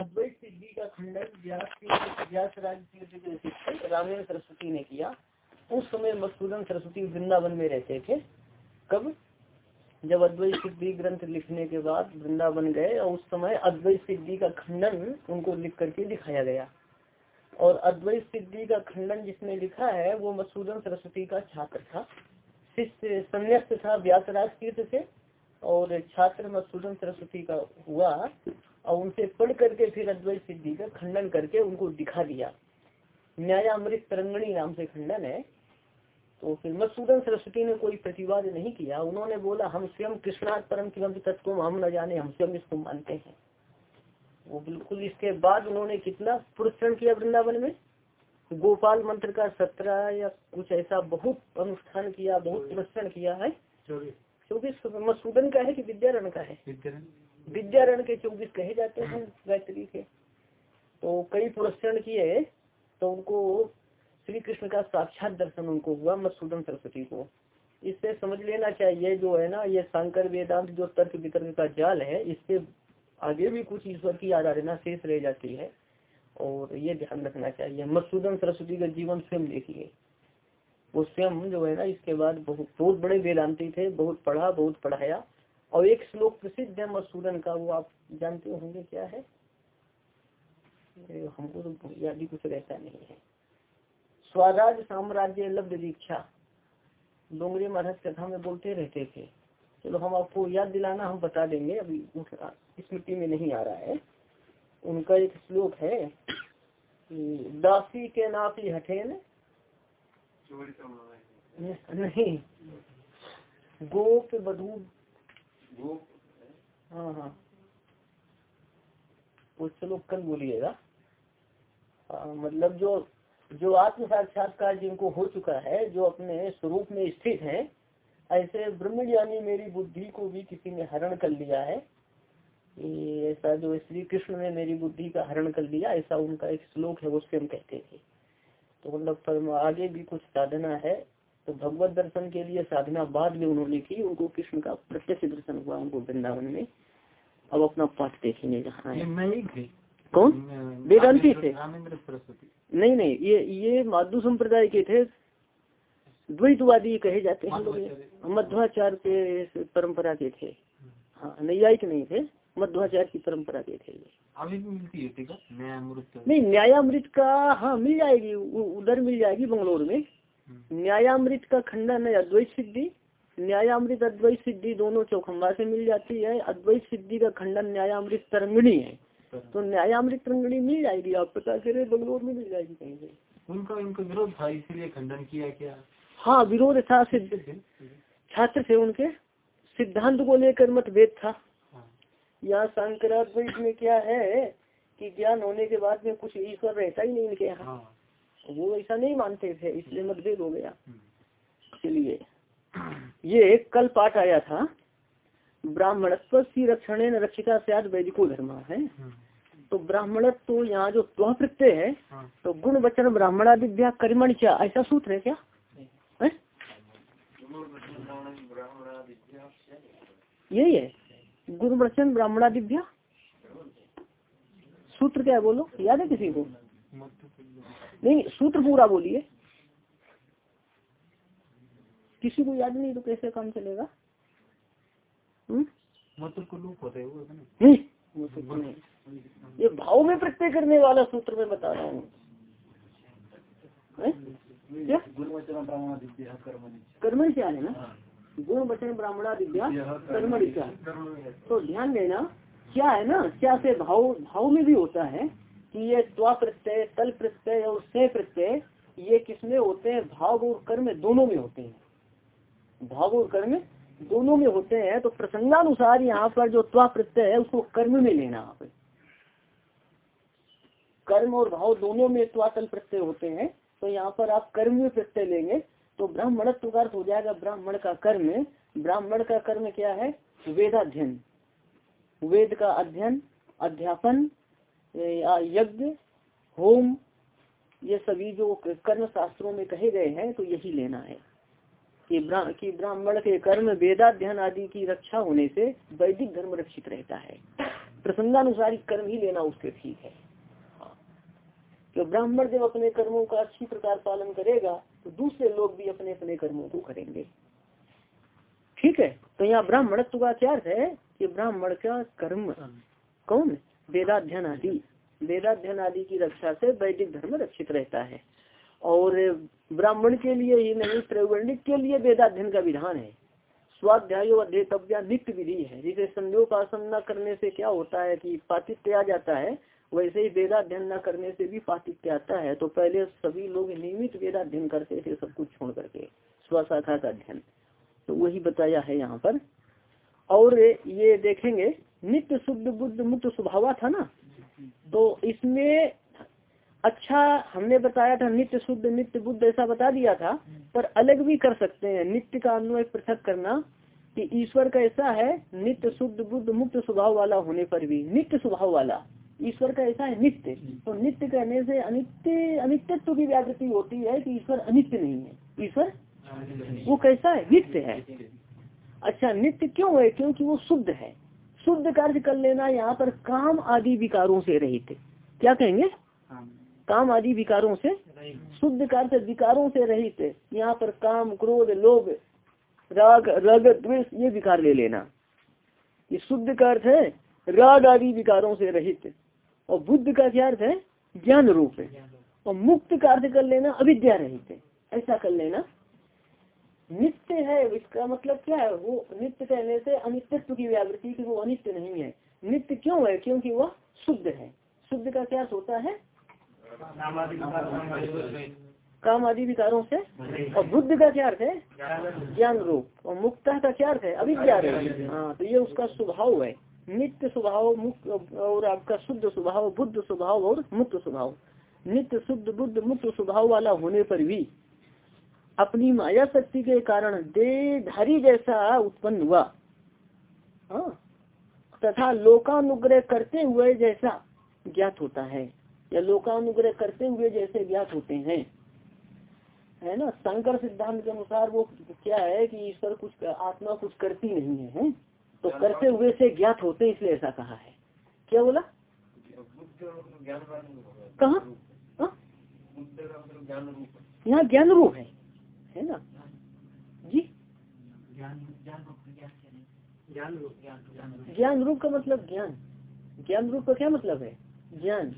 अद्वैत सिद्धि का खंडन रामेण सरस्वती ने किया, उस समय मधुसूदन सरस्वती वृंदावन में रहते थे। कब? जब अद्वैत सिद्धि ग्रंथ लिखने के बाद वृंदावन गए और उस समय अद्वैत सिद्धि का खंडन उनको लिख करके दिखाया गया। और अद्वैत सिद्धि का खंडन जिसने लिखा है, वो मधुसूदन सरस्वती का छात्र था। शिष्य संन्यास्त था व्यासराज तीर्थ से और छात्र मधुसूदन सरस्वती का हुआ, और उनसे पढ़ करके फिर अद्वैत सिद्धि का खंडन करके उनको दिखा दिया। न्यायामृत तरंगणी नाम से खंडन है। तो फिर मधुसूदन सरस्वती ने कोई प्रतिवाद नहीं किया। उन्होंने बोला, हम स्वयं कृष्णार्थ परम किम तत्व हम न जाने, हम स्वयं इसको मानते हैं। वो बिल्कुल इसके बाद उन्होंने कितना पुरस्करण किया वृंदावन में? गोपाल मंत्र का सत्रह या कुछ ऐसा बहुत अनुष्ठान किया, बहुत पुरस्करण किया है। चौबीस मधुसूदन का है कि विद्यारण का है? विद्यारण। के चौबीस कहे जाते हैं गायत्री के। तो कई पुरस्करण किए तो उनको श्री कृष्ण का साक्षात दर्शन उनको हुआ मधुसूदन सरस्वती को। इससे समझ लेना चाहिए जो है ना ये शंकर वेदांत जो तर्क वितर्क का जाल है इससे आगे भी कुछ ईश्वर की आराधना शेष रह जाती है। और ये ध्यान रखना चाहिए मधुसूदन सरस्वती का जीवन स्वयं देखिए। वो स्वयं जो है ना, इसके बाद बहुत बहुत बड़े वेदांती थे, बहुत पढ़ा, बहुत पढ़ाया। और एक श्लोक प्रसिद्ध है मधुसूदन का, वो आप जानते होंगे क्या है? हमको तो याद ही कुछ रहता नहीं है। स्वराज साम्राज्य लब्ध दीक्षा। डोंगरी महाराज कथा में बोलते रहते थे। चलो, हम आपको याद दिलाना, हम बता देंगे। अभी स्मृति में नहीं आ रहा है। उनका एक श्लोक है दासी के नापी हठेन नहीं। गोप बधू हाँ हाँ। वो चलो कल बोलिएगा। मतलब जो जो आत्म साक्षात्कार जिनको हो चुका है जो अपने स्वरूप में स्थित है ऐसे ब्रह्म ज्ञानी मेरी बुद्धि को भी किसी ने हरण कर लिया है। ऐसा जो श्री कृष्ण ने मेरी बुद्धि का हरण कर लिया ऐसा उनका एक श्लोक है उससे हम कहते थे। तो मतलब आगे भी कुछ साधना है तो भगवत दर्शन के लिए साधना बाद में उन्होंने की उनको कृष्ण का प्रत्यक्ष दर्शन हुआ उनको वृंदावन में। अब अपना पाठ देखेंगे जहाँ है। कौन? वेदांति थे। नहीं नहीं ये ये माधु संप्रदाय के थे। द्वैतवादी कहे जाते हैं लोग। मध्वाचार के परंपरा के थे। हाँ नैयायिक नहीं थे। मध्वाचार की परंपरा के थे अभी भी मिलती है ठीक है? न्यायामृत नहीं न्यायामृत का हाँ मिल जाएगी उधर मिल जाएगी बंगलोर में। न्यायामृत का खंडन है अद्वैत सिद्धि। न्यायामृत अद्वैत सिद्धि दोनों चौखम्बा से मिल जाती है। अद्वैत सिद्धि का खंडन न्यायामृत तरंगणी है। तो न्यायामृत तरंगणी मिल जाएगी आप पता करे बंगलोर में मिल जाएगी कहीं से। उनका उनका विरोध था इसीलिए खंडन किया क्या? हाँ विरोध था सिद्ध छात्र थे उनके। सिद्धांत को लेकर मतभेद था। यहाँ शंकराद्वैत में क्या है कि ज्ञान होने के बाद में कुछ ईश्वर रहता ही नहीं इनके यहाँ। वो ऐसा नहीं मानते थे इसलिए मतभेद हो गया। इसलिए ये कल पाठ आया था ब्राह्मणत्व की रक्षण रक्षिका से वैदिको धर्म है। तो ब्राह्मणत्व तो यहाँ जो त्व प्रत्यय है तो गुण वचन ब्राह्मणा विद्या कर्मण क्या ऐसा सूत्र है क्या? है? यही है। गुरु वचन ब्राह्मणा दिव्या सूत्र क्या है बोलो? याद है किसी को? नहीं सूत्र पूरा बोलिए। किसी को याद नहीं तो कैसे काम चलेगा? नहीं ये भाव में प्रत्यय करने वाला सूत्र में बता रहा हूँ। कर्मण क्या? है ना? गुण वचन ब्राह्मणा विद्या कर्मण क्या तो ध्यान देना क्या है ना क्या से भाव भाव में भी होता है कि ये त्वा प्रत्यय तल प्रत्यय और से प्रत्यय ये किसमें होते हैं? भाव और कर्म दोनों में होते हैं। भाव और कर्म दोनों में होते हैं तो प्रसंगानुसार यहाँ पर जो त्वा प्रत्यय है उसको कर्म में लेना आप कर्म और भाव दोनों में त्वातल प्रत्यय होते हैं तो यहाँ पर आप कर्म में प्रत्यय लेंगे तो ब्राह्मणत्व का अर्थ हो जाएगा ब्राह्मण का कर्म। ब्राह्मण का कर्म क्या है? वेदाध्ययन। वेद का अध्ययन, अध्यापन यज्ञ, होम, ये सभी जो कर्म शास्त्रों में कहे गए हैं तो यही लेना है। कि ब्राह्मण के कर्म, वेदाध्ययन आदि की रक्षा होने से वैदिक धर्म रक्षित रहता है। प्रसंगानुसार कर्म ही लेना उसके ठीक हाँ। तो ब्राह्मण जब अपने कर्मों का अच्छी प्रकार पालन करेगा तो दूसरे लोग भी अपने अपने कर्मों को करेंगे। ठीक है? तो यहाँ ब्राह्मणत्व का क्या अर्थ है? कि ब्राह्मण का कर्म कौन? वेदाध्यन आदि। वेदाध्यन आदि की रक्षा से वैदिक धर्म रक्षित रहता है। और ब्राह्मण के लिए ही नहीं, त्रैवर्णिक के लिए वेदाध्यन का विधान है। स्वाध्याय अध्येतव्या नित्य विधि है। जिसे संध्योपासन न करने से क्या होता है कि पातित्य आ जाता है वैसे ही वेदाध्ययन न करने से भी पातित्य आता है तो पहले सभी लोग नियमित वेदाध्ययन करते थे, सब कुछ छोड़ करके स्वशाखा का अध्ययन। तो वही बताया है यहाँ पर। और ये देखेंगे, नित्य शुद्ध बुद्ध मुक्त स्वभाव था ना? तो इसमें अच्छा हमने बताया था, नित्य शुद्ध, नित्य बुद्ध ऐसा बता दिया था, पर अलग भी कर सकते हैं। नित्य का अन्वय पृथक करना कि ईश्वर का ऐसा है, नित्य शुद्ध बुद्ध मुक्त स्वभाव वाला होने पर भी, नित्य स्वभाव वाला। ईश्वर का ऐसा है नित्य। तो नित्य कहने से अनित्य, अनित्यत्व की व्याकृति होती है कि ईश्वर अनित्य नहीं है। ईश्वर वो कैसा है? नित्य है। अच्छा नित्य क्यों है? क्योंकि वो शुद्ध है। शुद्ध कार्य कर लेना यहाँ पर काम आदि विकारों से रहित क्या कहेंगे? काम आदि विकारों से? शुद्ध कार्य विकारों से रहित यहाँ पर काम, क्रोध, लोभ, राग, रग, द्वेष, ये विकार ले लेना। ये शुद्ध का अर्थ है। राग आदि विकारों से रहित और बुद्ध का क्या अर्थ है? ज्ञान रूप है। और मुक्त का अर्थ कर लेना अविद्या रहित है। ऐसा कर लेना। नित्य है, इसका मतलब क्या है? वो नित्य कहने से अनित्यत्व की व्यावृत्ति की वो अनित्य नहीं है। नित्य क्यों है? क्योंकि वह शुद्ध है। शुद्ध का क्या होता है? काम आदि विकारों से। और बुद्ध का क्या अर्थ है? ज्ञान रूप और मुक्ता का क्या अर्थ है? अविद्या हाँ तो ये उसका स्वभाव है। नित्य स्वभाव मुक्त और आपका शुद्ध स्वभाव बुद्ध स्वभाव और मुक्त स्वभाव। नित्य शुद्ध बुद्ध मुक्त स्वभाव वाला होने पर भी अपनी माया शक्ति के कारण देहधारी जैसा उत्पन्न हुआ। हाँ। तथा लोकानुग्रह करते हुए जैसा ज्ञात होता है या लोकानुग्रह करते हुए जैसे ज्ञात होते हैं। है ना? शंकर सिद्धांत के अनुसार वो क्या है कि ईश्वर कुछ आत्मा कुछ करती नहीं है, है? तो करते हुए से ज्ञात होते हैं इसलिए ऐसा कहा है। क्या बोला? कहा? हाँ? यहाँ ज्ञान रूप है है ना? जी? ज्ञान रूप का मतलब ज्ञान। ज्ञान रूप का क्या मतलब है? ज्ञान।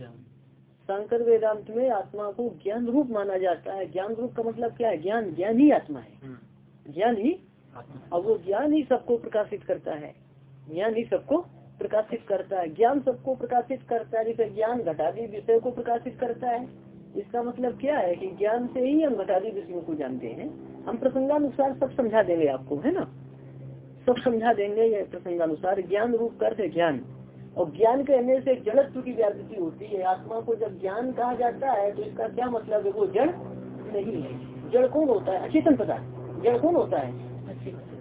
शंकर वेदांत में आत्मा को ज्ञान रूप माना जाता है। ज्ञान रूप का मतलब क्या है? ज्ञान ज्ञान ही आत्मा है। ज्ञान ही अब वो ज्ञान ही सबको प्रकाशित करता है। ज्ञान ही सबको प्रकाशित करता है। ज्ञान सबको प्रकाशित करता है, जैसे ज्ञान घटादी विषय को प्रकाशित करता है। इसका मतलब क्या है कि ज्ञान से ही हम घटादी विषयों को जानते हैं। हम प्रसंगानुसार सब समझा देंगे आपको, है ना? सब समझा देंगे ये प्रसंगानुसार। ज्ञान रूप करते ज्ञान। और ज्ञान कहने से जड़त्व की व्यापृति होती है। आत्मा को जब ज्ञान कहा जाता है तो इसका क्या मतलब है? वो जड़ नहीं है। जड़ कौन होता है? अचेतन पदार्थ। जड़ कौन होता है?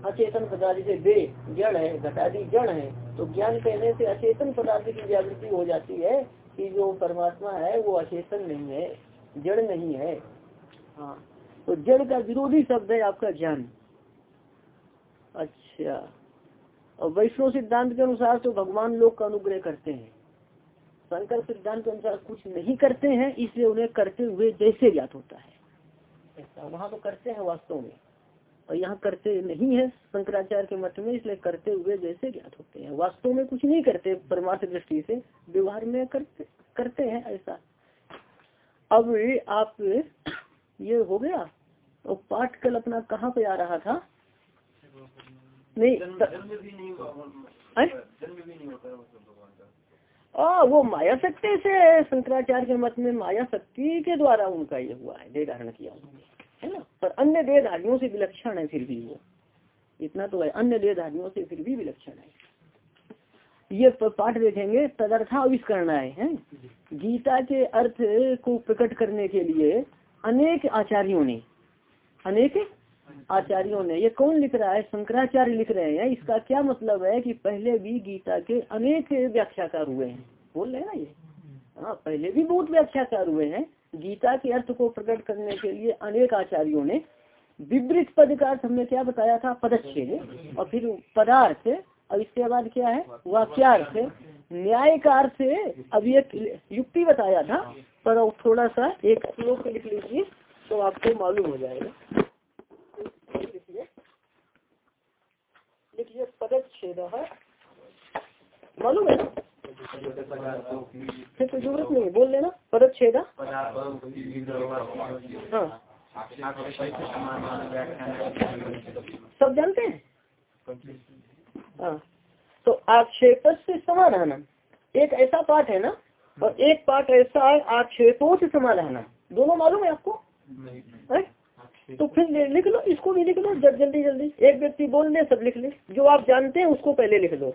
अचेतन पदार्थ से दे, जड़ है, घटादी जड़ है तो ज्ञान कहने से अचेतन पदार्थ की जागृति हो जाती है कि जो परमात्मा है, वो अचेतन नहीं है, जड़ नहीं है। हाँ। तो जड़ का विरोधी शब्द है आपका ज्ञान। अच्छा। और वैष्णव सिद्धांत के अनुसार तो भगवान लोग का अनुग्रह करते हैं। शंकर सिद्धांत के अनुसार कुछ नहीं करते हैं, इसलिए उन्हें करते हुए जैसे ज्ञात होता है। वहाँ तो करते हैं वास्तव में। और यहाँ करते नहीं है शंकराचार्य के मत में इसलिए करते हुए जैसे ज्ञात होते हैं। वास्तव में कुछ नहीं करते परमार्थ दृष्टि से व्यवहार में करते करते हैं ऐसा। अब आप ये हो गया। और पाठ कल अपना कहाँ पे आ रहा था? नहीं आ, वो माया शक्ति से शंकराचार्य के मत में माया शक्ति के द्वारा उनका ये हुआ है देह धारण किया उन्होंने। है ना? पर अन्य देहधारियों से विलक्षण है फिर भी वो। इतना तो है अन्य देहधारियों से फिर भी विलक्षण है। ये पाठ देखेंगे तदर्थाविष्करण है, है? गीता के अर्थ को प्रकट करने के लिए अनेक आचार्यों ने अनेक आचार्यों ने ये कौन लिख रहा है? शंकराचार्य लिख रहे हैं। इसका क्या मतलब है कि पहले भी गीता के अनेक व्याख्याकार हुए हैं? बोल रहे ना ये? हाँ पहले भी बहुत व्याख्याकार हुए हैं। गीता के अर्थ को प्रकट करने के लिए अनेक आचार्यों ने विवृत पद का अर्थ हमने क्या बताया था? पदच्छेद। और फिर पदार्थ। और इसके बाद क्या है? वाक्यार्थ। न्याय का अर्थ अभी एक युक्ति बताया था, पर अब थोड़ा सा एक श्लोक लिख लीजिए तो आपको मालूम हो जाएगा। लिखिए, पदच्छेद। मालूम है? फिर तो ज़रूरत नहीं है, बोल लेना पदच्छेद हाँ। सब जानते हैं? हाँ। तो आक्षेप से समाधान एक ऐसा पाठ है ना और एक पाठ ऐसा है आक्षेपों से समाधान दोनों मालूम है आपको? है? तो फिर लिख लो इसको भी लिख लो जब जल्दी जल्दी। एक व्यक्ति बोल दे सब लिख ले। जो आप जानते हैं उसको पहले लिख दो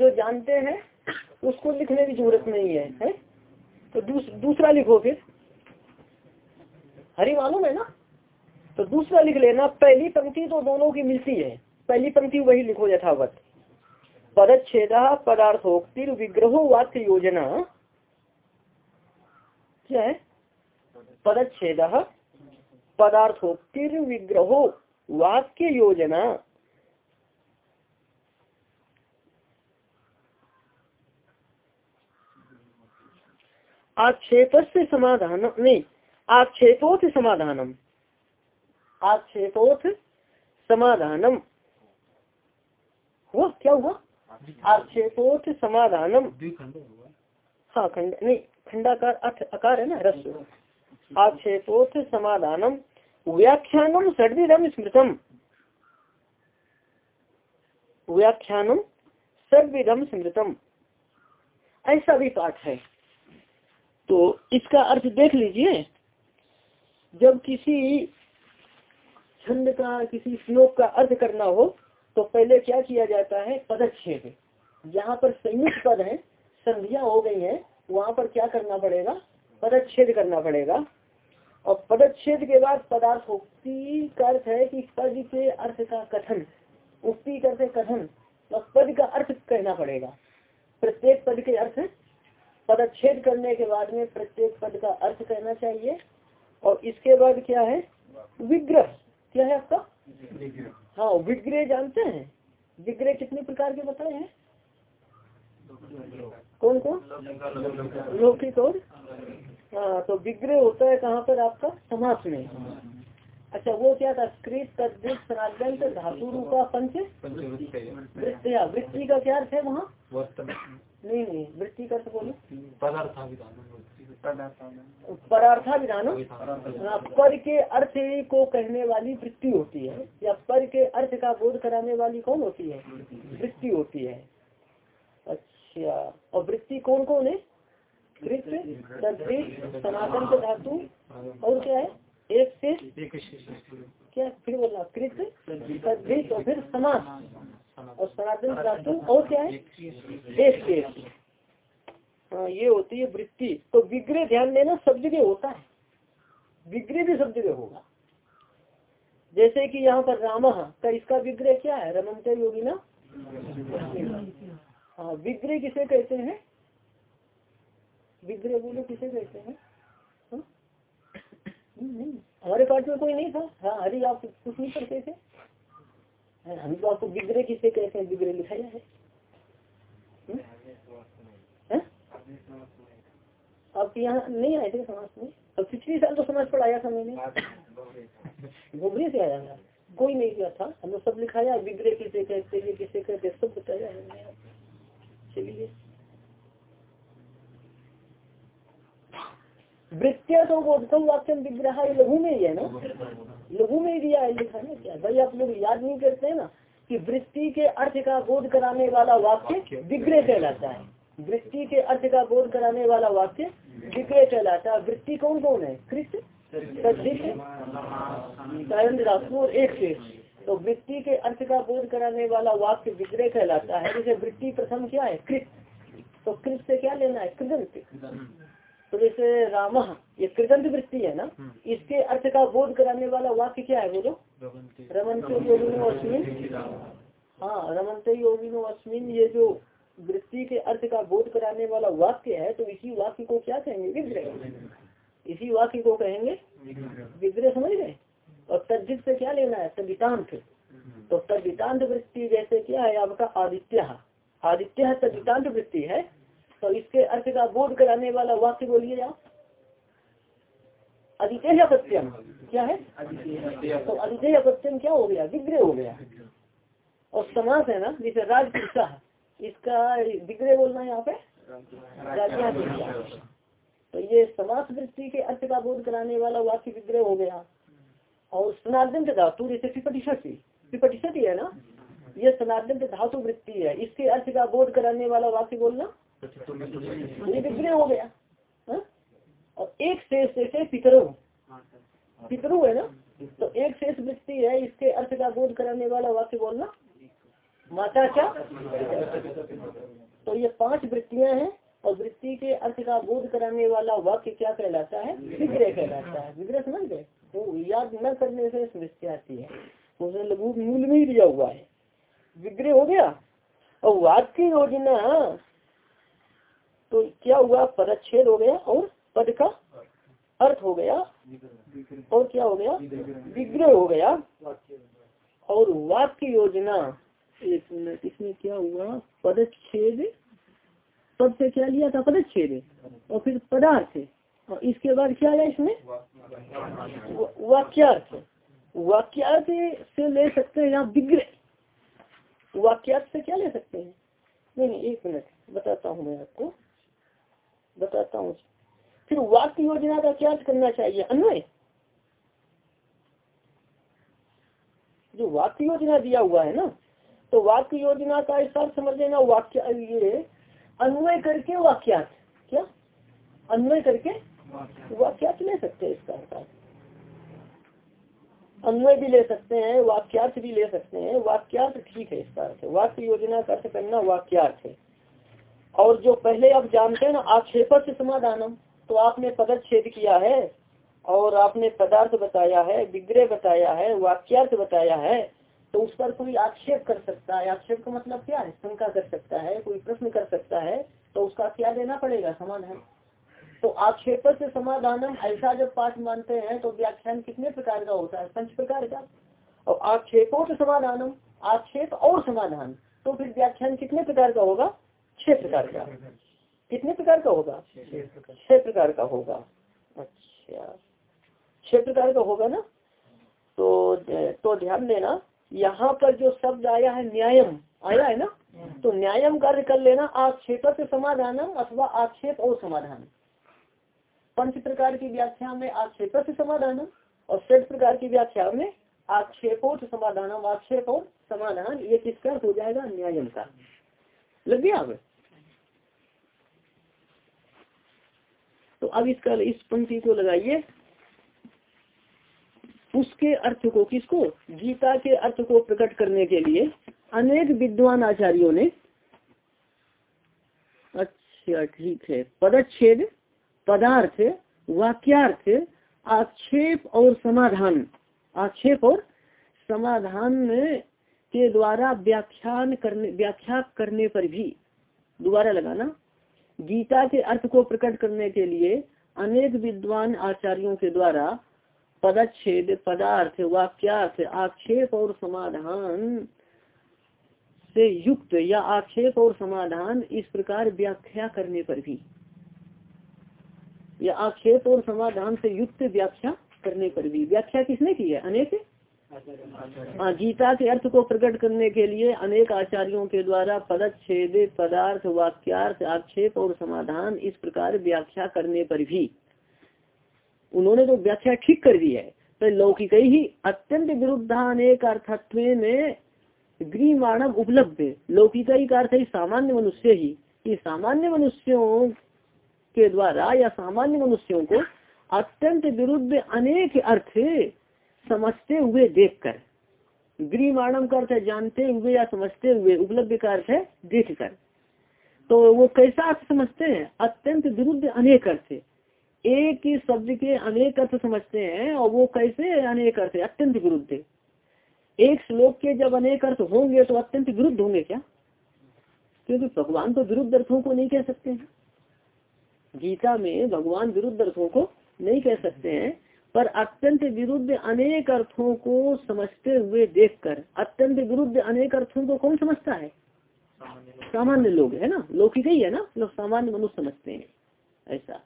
जो जानते हैं उसको लिखने की ज़रूरत नहीं है, है? तो दूस, दूसरा लिखो फिर। हरी मालूम है ना? तो दूसरा लिख लेना पहली पंक्ति तो दोनों की मिलती है। पहली पंक्ति वही लिखो यथावत। पदच्छेद पदार्थोक्तिर विग्रहो वाक्य योजना क्या है? पदच्छेद पदार्थोक्तिर विग्रहो वाक्य योजना आक्षेप से समाधान, नहीं आक्षेपोथ समाधानम। आक्षेपोथ समाधानम। हुआ? क्या हुआ? आक्षेपोथ समाधानम। हाँ खंड, नहीं, खंडाकार अर्थ आकार है ना, रस। आक्षेपोथ समाधानम। व्याख्यानम षडविधम स्मृतम। व्याख्यानम षडविधम स्मृतम। ऐसा भी पाठ है। तो इसका अर्थ देख लीजिए, जब किसी छंद का, किसी श्लोक का अर्थ करना हो तो पहले क्या किया जाता है? पदच्छेद। जहाँ पर संयुक्त पद है, संधिया हो गई है, वहाँ पर क्या करना पड़ेगा? पदच्छेद करना पड़ेगा। और पदच्छेद के बाद पदार्थ उक्ति का अर्थ है कि पद के अर्थ का कथन, उक्ति करते कथन, और पद का अर्थ कहना पड़ेगा। प्रत्येक पद के अर्थ पदच्छेद करने के बाद में प्रत्येक पद का अर्थ कहना चाहिए। और इसके बाद क्या है? विग्रह। क्या है आपका? हाँ विग्रह जानते हैं। विग्रह कितने प्रकार के बताए हैं? कौन कौन लौकिक और हाँ तो विग्रह होता है कहाँ पर? आपका समास में। अच्छा वो क्या था? कृत तद्वित सनातन धातु रूपा पंच? वृत्तिया वृत्ति का क्या अर्थ है वहाँ? नहीं नहीं वृत्ति का अर्थ बोलो। परार्था विधानो हाँ, पर के अर्थ को कहने वाली वृत्ति होती है या पर के अर्थ का बोध कराने वाली कौन होती है? वृत्ति होती है। अच्छा और वृत्ति कौन कौन है कृत तद्वित सनातन के धातु और क्या है? एक से क्या? फिर बोलना कृत तद्वित और फिर समास और सनातन धातु और क्या है? एक से हाँ ये होती है वृत्ति। तो विग्रह ध्यान देना सब जगह होता है। विग्रह भी सब जगह होगा। जैसे कि यहाँ पर राम का इसका विग्रह क्या है? रमनते योगी ना? हाँ विग्रह किसे कहते हैं? विग्रह बोलो किसे कहते हाँ? हमारे पास में कोई नहीं था। हाँ हरी आप कुछ नहीं करते थे। हाँ, हम तो आपको विग्रह किसे कहते हैं? विग्रह है। हम्म? आप यहाँ नहीं आए थे समाज में? अब पिछले साल तो समाज पढ़ाया था मैंने। घुबरी से आया था। कोई नहीं किया था। हमने सब लिखाया विग्रह किसे कहते हैं किसे कहते सब बताया चलिए। वृत्तिया तो बोधकम वाक्य विग्रह लघु में ही है ना? लघु में ही दिया है लिखा ना क्या? भाई, आप लोग याद नहीं करते हैं ना कि वृत्ति के अर्थ का बोध कराने वाला वाक्य विग्रह कहलाता है। वृत्ति के अर्थ का बोध कराने वाला वाक्य विग्रह कहलाता है। वृत्ति कौन कौन है कृष्ण और एक से। तो वृत्ति के अर्थ का बोध कराने वाला वाक्य विग्रह कहलाता है। जैसे वृत्ति प्रथम क्या है? कृत तो कृत से क्या लेना है? कृदंत तो जैसे राम ये कृदंत वृत्ति है ना इसके अर्थ का बोध कराने वाला वाक्य क्या है बोलो? रमनते। योगिनो अश्विन हाँ रमनते योगिनो अश्विन ये जो वृत्ति के अर्थ का बोध कराने वाला वाक्य है तो इसी वाक्य को क्या कहेंगे? विग्रह। इसी वाक्य को कहेंगे विग्रह। समझ गए? और तद्धित से क्या लेना है? तदितांत तो तदितांत वृत्ति जैसे क्या है? आपका आदित्य। आदित्य तदितांत वृत्ति है। तो इसके अर्थ का बोध कराने वाला वाक्य बोलिए आप अदित्य अपत्यम क्या है? तो अदित्य अपत्यम क्या हो गया? विग्रह हो गया। और समास है ना, जैसे राजपुरुषा इसका विग्रह बोलना है यहाँ पे? राजा तो ये समास वृत्ति के अर्थ का बोध कराने वाला वाक्य विग्रह हो गया। और स्नार्दन धातु जैसे पिपटिशति पिपटिशति है ना? ये स्नार्दन धातु वृत्ति है। इसके अर्थ का बोध कराने वाला वाक्य बोलना विग्रह हो गया? हा? और एक शेष जैसे पितरु। पितरु है ना? तो एक शेष वृत्ति है, इसके अर्थ का बोध कराने वाला वाक्य बोलना। माता क्या तो ये पाँच वृत्तियाँ हैं, और वृत्ति के अर्थ का बोध कराने वाला वाक्य क्या कहलाता है? विग्रह कहलाता है। विग्रह समझ गए? तो याद न करने से समस्या आती है। उसने लघु मूल में ही दिया हुआ है। विग्रह हो गया? और वाक्य योजना तो क्या हुआ? पदच्छेद हो गया और पद का अर्थ हो गया। और क्या हो गया? विग्रह हो गया। और वाक्य योजना, एक मिनट, इसमें क्या हुआ? पदच्छेद, पद से क्या लिया था? पदच्छेद। और फिर पदार्थ। और इसके बाद क्या है इसमें? वाक्यार्थ। वाक्यार्थ से ले सकते हैं यहाँ विग्रह। वाक्यार्थ से क्या ले सकते हैं? नहीं नहीं, एक मिनट, बताता हूँ मैं आपको। बताता हूँ फिर वाक्य योजना का क्या करना चाहिए? अन्वय। जो वाक्य योजना दिया हुआ है ना तो वाक्य योजना का इस समझ लेना, वाक्य ये अन्वय करके वाक्यार्थ क्या? अन्वय करके वाक्यार्थ ले सकते हैं इसका अर्थ। अन्वय भी ले सकते हैं वाक्यार्थ भी ले सकते हैं वाक्यार्थ ठीक है इसका अर्थ। वाक्य योजना का अर्थ करना वाक्यार्थ है। और जो पहले आप जानते हैं ना आक्षेप से समाधानम। तो आपने पदच्छेद किया है और आपने पदार्थ बताया है, विग्रह बताया है, वाक्यार्थ बताया है तो उस पर कोई आक्षेप कर सकता है। आक्षेप का मतलब क्या है? शंका कर सकता है, कोई प्रश्न कर सकता है तो उसका क्या देना पड़ेगा? समाधान तो आक्षेप से समाधान ऐसा जब पाठ मानते हैं तो व्याख्यान कितने प्रकार का होता है? पंच प्रकार का। और आक्षेपों से समाधान आक्षेप और समाधान। तो फिर व्याख्यान कितने प्रकार का होगा? छह प्रकार का। कितने प्रकार का होगा? छह प्रकार का होगा। अच्छा। छह प्रकार का होगा ना? तो तो ध्यान देना, यहाँ पर जो शब्द आया है न्यायम, आया है ना? तो न्यायम कार्य कर लेना, आक्षेप से समाधान अथवा आक्षेप और समाधान। पंच प्रकार की व्याख्या में आक्षेप से समाधान और षठ प्रकार की व्याख्या में आक्षेपों से समाधान आक्षेप और समाधान, ये किसका हो जाएगा? न्यायम का। लग गया अब? तो अब इसका इस पंक्ति को लगाइए। उसके अर्थ को किसको? गीता के अर्थ को प्रकट करने के लिए अनेक विद्वान आचार्यों ने अच्छा ठीक है। पदच्छेद, पदार्थ, वाक्यार्थ, आक्षेप और समाधान। आक्षेप और समाधान के द्वारा व्याख्यान करने व्याख्या करने पर भी दोबारा लगाना। गीता के अर्थ को प्रकट करने के लिए अनेक विद्वान आचार्यों के द्वारा पदच्छेद, पदार्थ, वाक्यार्थ, आक्षेप और समाधान से युक्त या आक्षेप और समाधान इस प्रकार व्याख्या करने पर भी। या आक्षेप और समाधान से युक्त व्याख्या करने पर भी। व्याख्या किसने की है? अनेक हाँ गीता के अर्थ को प्रकट करने के लिए अनेक आचार्यों के द्वारा पदच्छेद पदार्थ वाक्यार्थ आक्षेप और समाधान इस प्रकार व्याख्या करने पर भी। उन्होंने जो व्याख्या ठीक कर दी है तो लौकिक ही अत्यंत विरुद्धानेक अर्थत्व में गृह मानव उपलब्ध। लौकिक का अर्थ है सामान्य मनुष्य ही। कि सामान्य मनुष्यों के द्वारा या सामान्य मनुष्यों को अत्यंत विरुद्ध अनेक अर्थ समझते हुए देखकर गृह मानव का अर्थ जानते हुए या समझते हुए, उपलब्ध का अर्थ है देख कर तो वो कैसा अर्थ समझते हैं? अत्यंत विरुद्ध अनेक अर्थ एक ही शब्द के अनेक अर्थ समझते हैं और वो कैसे अनेक अर्थ अत्यंत विरुद्ध। एक श्लोक के जब अनेक अर्थ होंगे तो अत्यंत विरुद्ध होंगे क्या? क्योंकि भगवान तो विरुद्ध अर्थों को नहीं कह सकते हैं। गीता में भगवान विरुद्ध अर्थों को नहीं कह सकते हैं। पर अत्यंत विरुद्ध अनेक अर्थों को समझते हुए देखकर अत्यंत विरुद्ध अनेक अर्थों को कौन समझता है? सामान्य लोग। है ना? लौकिक ही है ना? लोग सामान्य मनुष्य समझते हैं ऐसा।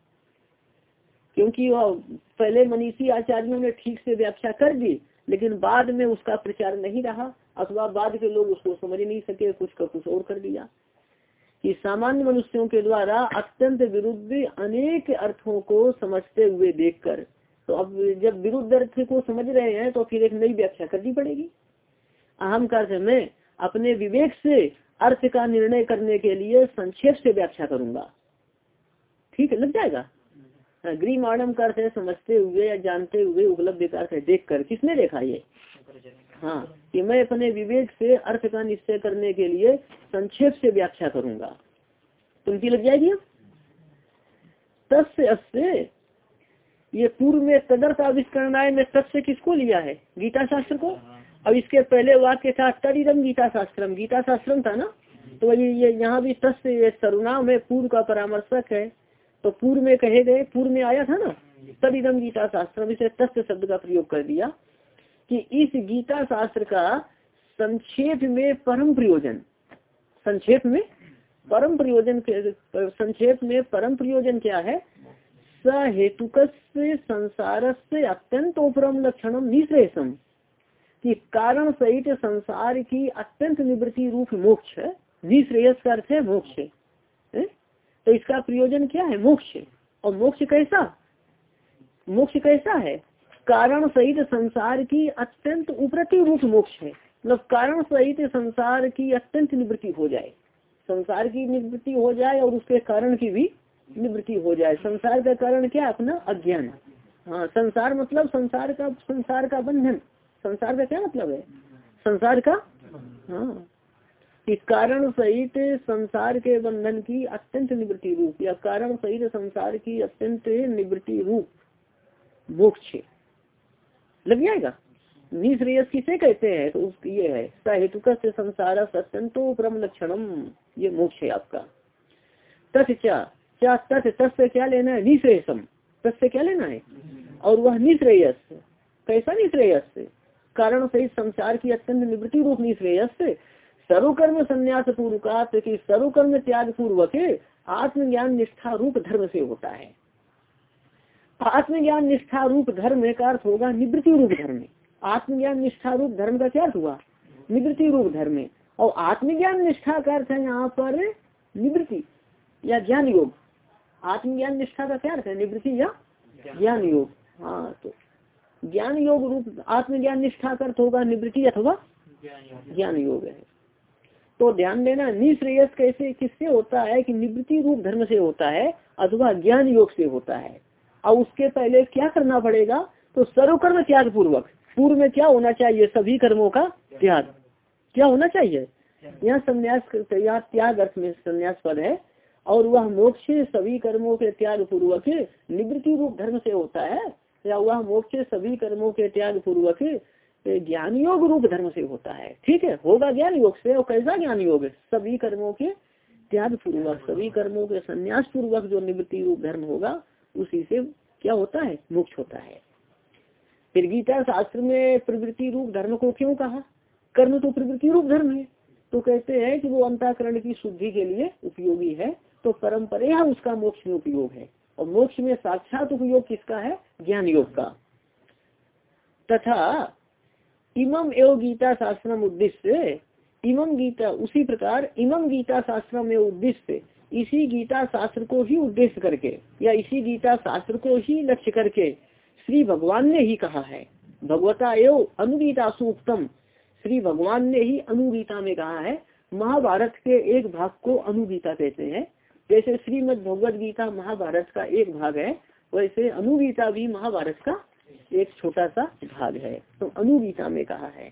क्योंकि वह पहले मनीषी आचार्यों ने ठीक से व्याख्या कर दी लेकिन बाद में उसका प्रचार नहीं रहा अथवा बाद के लोग उसको समझ नहीं सके कुछ का कुछ और कर दिया। कि सामान्य मनुष्यों के द्वारा अत्यंत विरुद्ध अनेक अर्थों को समझते हुए देखकर तो अब जब विरुद्ध अर्थ को समझ रहे हैं तो फिर एक नई व्याख्या करनी पड़ेगी। अहम का अर्थ में अपने विवेक से अर्थ का निर्णय करने के लिए संक्षेप से व्याख्या करूँगा। ठीक है, लग जाएगा? ग्री माडम का अर्थ है समझते हुए या जानते हुए उपलब्ध का अर्थ है देख कर किसने देखा ये? हाँ कि मैं अपने विवेक से अर्थ का निश्चय करने के लिए संक्षेप से व्याख्या करूँगा। तो उनकी लग जाएगी तस्य ये पूर्व में तदर्थ आविष्करणाय में तत्व किसको लिया है? गीता शास्त्र को अब इसके पहले वाक्य था तरिदम गीता शास्त्रम गीता शास्त्रम था ना? तो ये ये यहाँ भी तस्य सर्वनाम में पूर्व का परामर्शक है। तो पूर्व में कहे गए पूर्व में आया था ना? तदिदम गीता शास्त्र इसे तस्य शब्द का प्रयोग कर दिया कि इस गीता शास्त्र का संक्षेप में परम प्रयोजन। संक्षेप में? परम प्रयोजन संक्षेप में परम प्रयोजन क्या है? सहेतुक संसार से अत्यंत उपरम लक्षणम निश्रेषम कि कारण सहित संसार की अत्यंत निवृत्ति रूप मोक्ष निश्रेयस का अर्थ है मोक्ष। तो इसका प्रयोजन क्या है? मोक्ष। और मोक्ष कैसा? मोक्ष कैसा है? कारण सहित संसार की अत्यंत उपरति रूप मोक्ष है। मतलब कारण सहित संसार की अत्यंत निवृत्ति हो जाए। संसार की निवृत्ति हो जाए और उसके कारण की भी निवृत्ति हो जाए। संसार का कारण क्या? अपना अज्ञान। हाँ संसार मतलब संसार का संसार का बंधन। संसार का क्या मतलब है? संसार का? हाँ। कि कारण सहित संसार के बंधन की अत्यंत निवृत्ति रूप, या कारण सहित संसार की अत्यंत निवृत्ति रूप, मोक्ष लग जाएगा? निश्रेयस किसे कहते हैं? तो उस ये है सहेतुक से संसार अत्यंतो परम लक्षणम ये मोक्ष है आपका। तथ क्या तथ तस् से क्या लेना है? निश्रेयसम। तस् से क्या लेना है? और वह निश्रेयस कैसा निश्रेयस कारण सहित संसार की अत्यंत निवृत्ति रूप निश्रेयस सर्वकर्म संन्यास पूर्वकात की सर्वकर्म त्याग पूर्वक आत्मज्ञान निष्ठा रूप धर्म से होता है। आत्मज्ञान निष्ठा रूप धर्म का अर्थ होगा निवृत्ति रूप धर्म। आत्मज्ञान निष्ठा रूप धर्म का क्या हुआ? निवृत्ति रूप धर्म। और आत्मज्ञान निष्ठा का अर्थ है यहाँ पर निवृत्ति या ज्ञान योग। आत्मज्ञान निष्ठा का क्या अर्थ है? निवृत्ति या ज्ञान योग हाँ तो ज्ञान योग रूप, आत्मज्ञान निष्ठा का अर्थ होगा निवृत्ति अथवा ज्ञान योग है। तो ध्यान देना, निश्रेयस कैसे, किससे होता है कि निवृत्ति रूप धर्म से होता है अथवा ज्ञान योग से होता है। और उसके पहले क्या करना पड़ेगा? तो सर्वकर्म त्याग पूर्वक पूर्व में क्या होना चाहिए? सभी कर्मों का त्याग। क्या होना चाहिए? यहाँ संन्यास, यहाँ त्याग अर्थ में संन्यास पद है। और वह मोक्ष सभी कर्मों के त्याग पूर्वक निवृत्ति रूप धर्म से होता है, या वह मोक्ष सभी कर्मों के त्याग पूर्वक ज्ञान योग रूप धर्म से होता है। ठीक है? होगा ज्ञान योग से, और कैसा ज्ञान योग? सभी कर्मों के त्याग पूर्वक सभी कर्मों के संन्यास पूर्वक जो निवृत्ति रूप धर्म होगा, उसी से क्या होता है? मोक्ष होता है। फिर गीता शास्त्र में प्रवृत्ति रूप धर्म को क्यों कहा? कर्म तो प्रवृत्ति रूप धर्म है। तो कहते हैं कि वो अंताकरण की शुद्धि के लिए उपयोगी है। तो परंपरा उसका मोक्ष में उपयोग है। और मोक्ष में साक्षात उपयोग किसका है? ज्ञान योग का। तथा इमम एवं गीता शास्त्रम उद्देश्य इमम गीता, उसी प्रकार इमम गीता शास्त्र में उद्देश्य इसी गीता शास्त्र को ही उद्देश्य करके, या इसी गीता शास्त्र को ही लक्ष्य करके श्री भगवान ने ही कहा है। भगवता एवं अनुगीता सुक्तम, श्री भगवान ने ही अनुगीता में कहा है। महाभारत के एक भाग को अनुगीता कहते हैं। जैसे श्रीमद भगवद गीता महाभारत का एक भाग है, वैसे अनुगीता भी महाभारत का एक छोटा सा भाग है। तो अनुगीता में कहा है।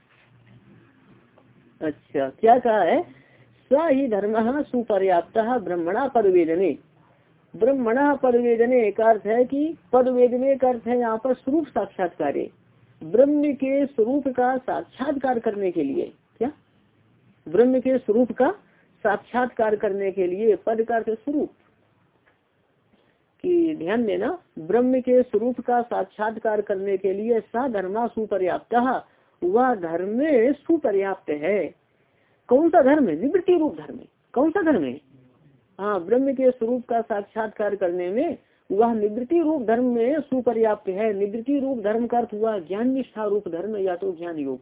अच्छा क्या कहा है? स ही धर्म सुपर्याप्त ब्रह्मणा परवेदने। ब्रह्मणा परवेदने का अर्थ है कि पदवेदने का अर्थ है यहाँ पर स्वरूप साक्षात्कार। ब्रह्म के स्वरूप का साक्षात्कार करने के लिए। क्या? ब्रह्म के स्वरूप का साक्षात्कार करने के लिए पद का अर्थ स्वरूप। कि ध्यान देना, ब्रह्म के स्वरूप का साक्षात्कार करने के लिए धर्मा सुपर्याप्त, वह धर्म सुपर्याप्त है। कौन सा धर्म है? निवृत्ति रूप धर्म कौन सा धर्म है? हाँ ब्रह्म के स्वरूप का साक्षात्कार करने में वह निवृत्ति रूप धर्म में सुपर्याप्त है। निवृत्ति रूप धर्म का अर्थ हुआ ज्ञान निष्ठा रूप धर्म या तो ज्ञान योग।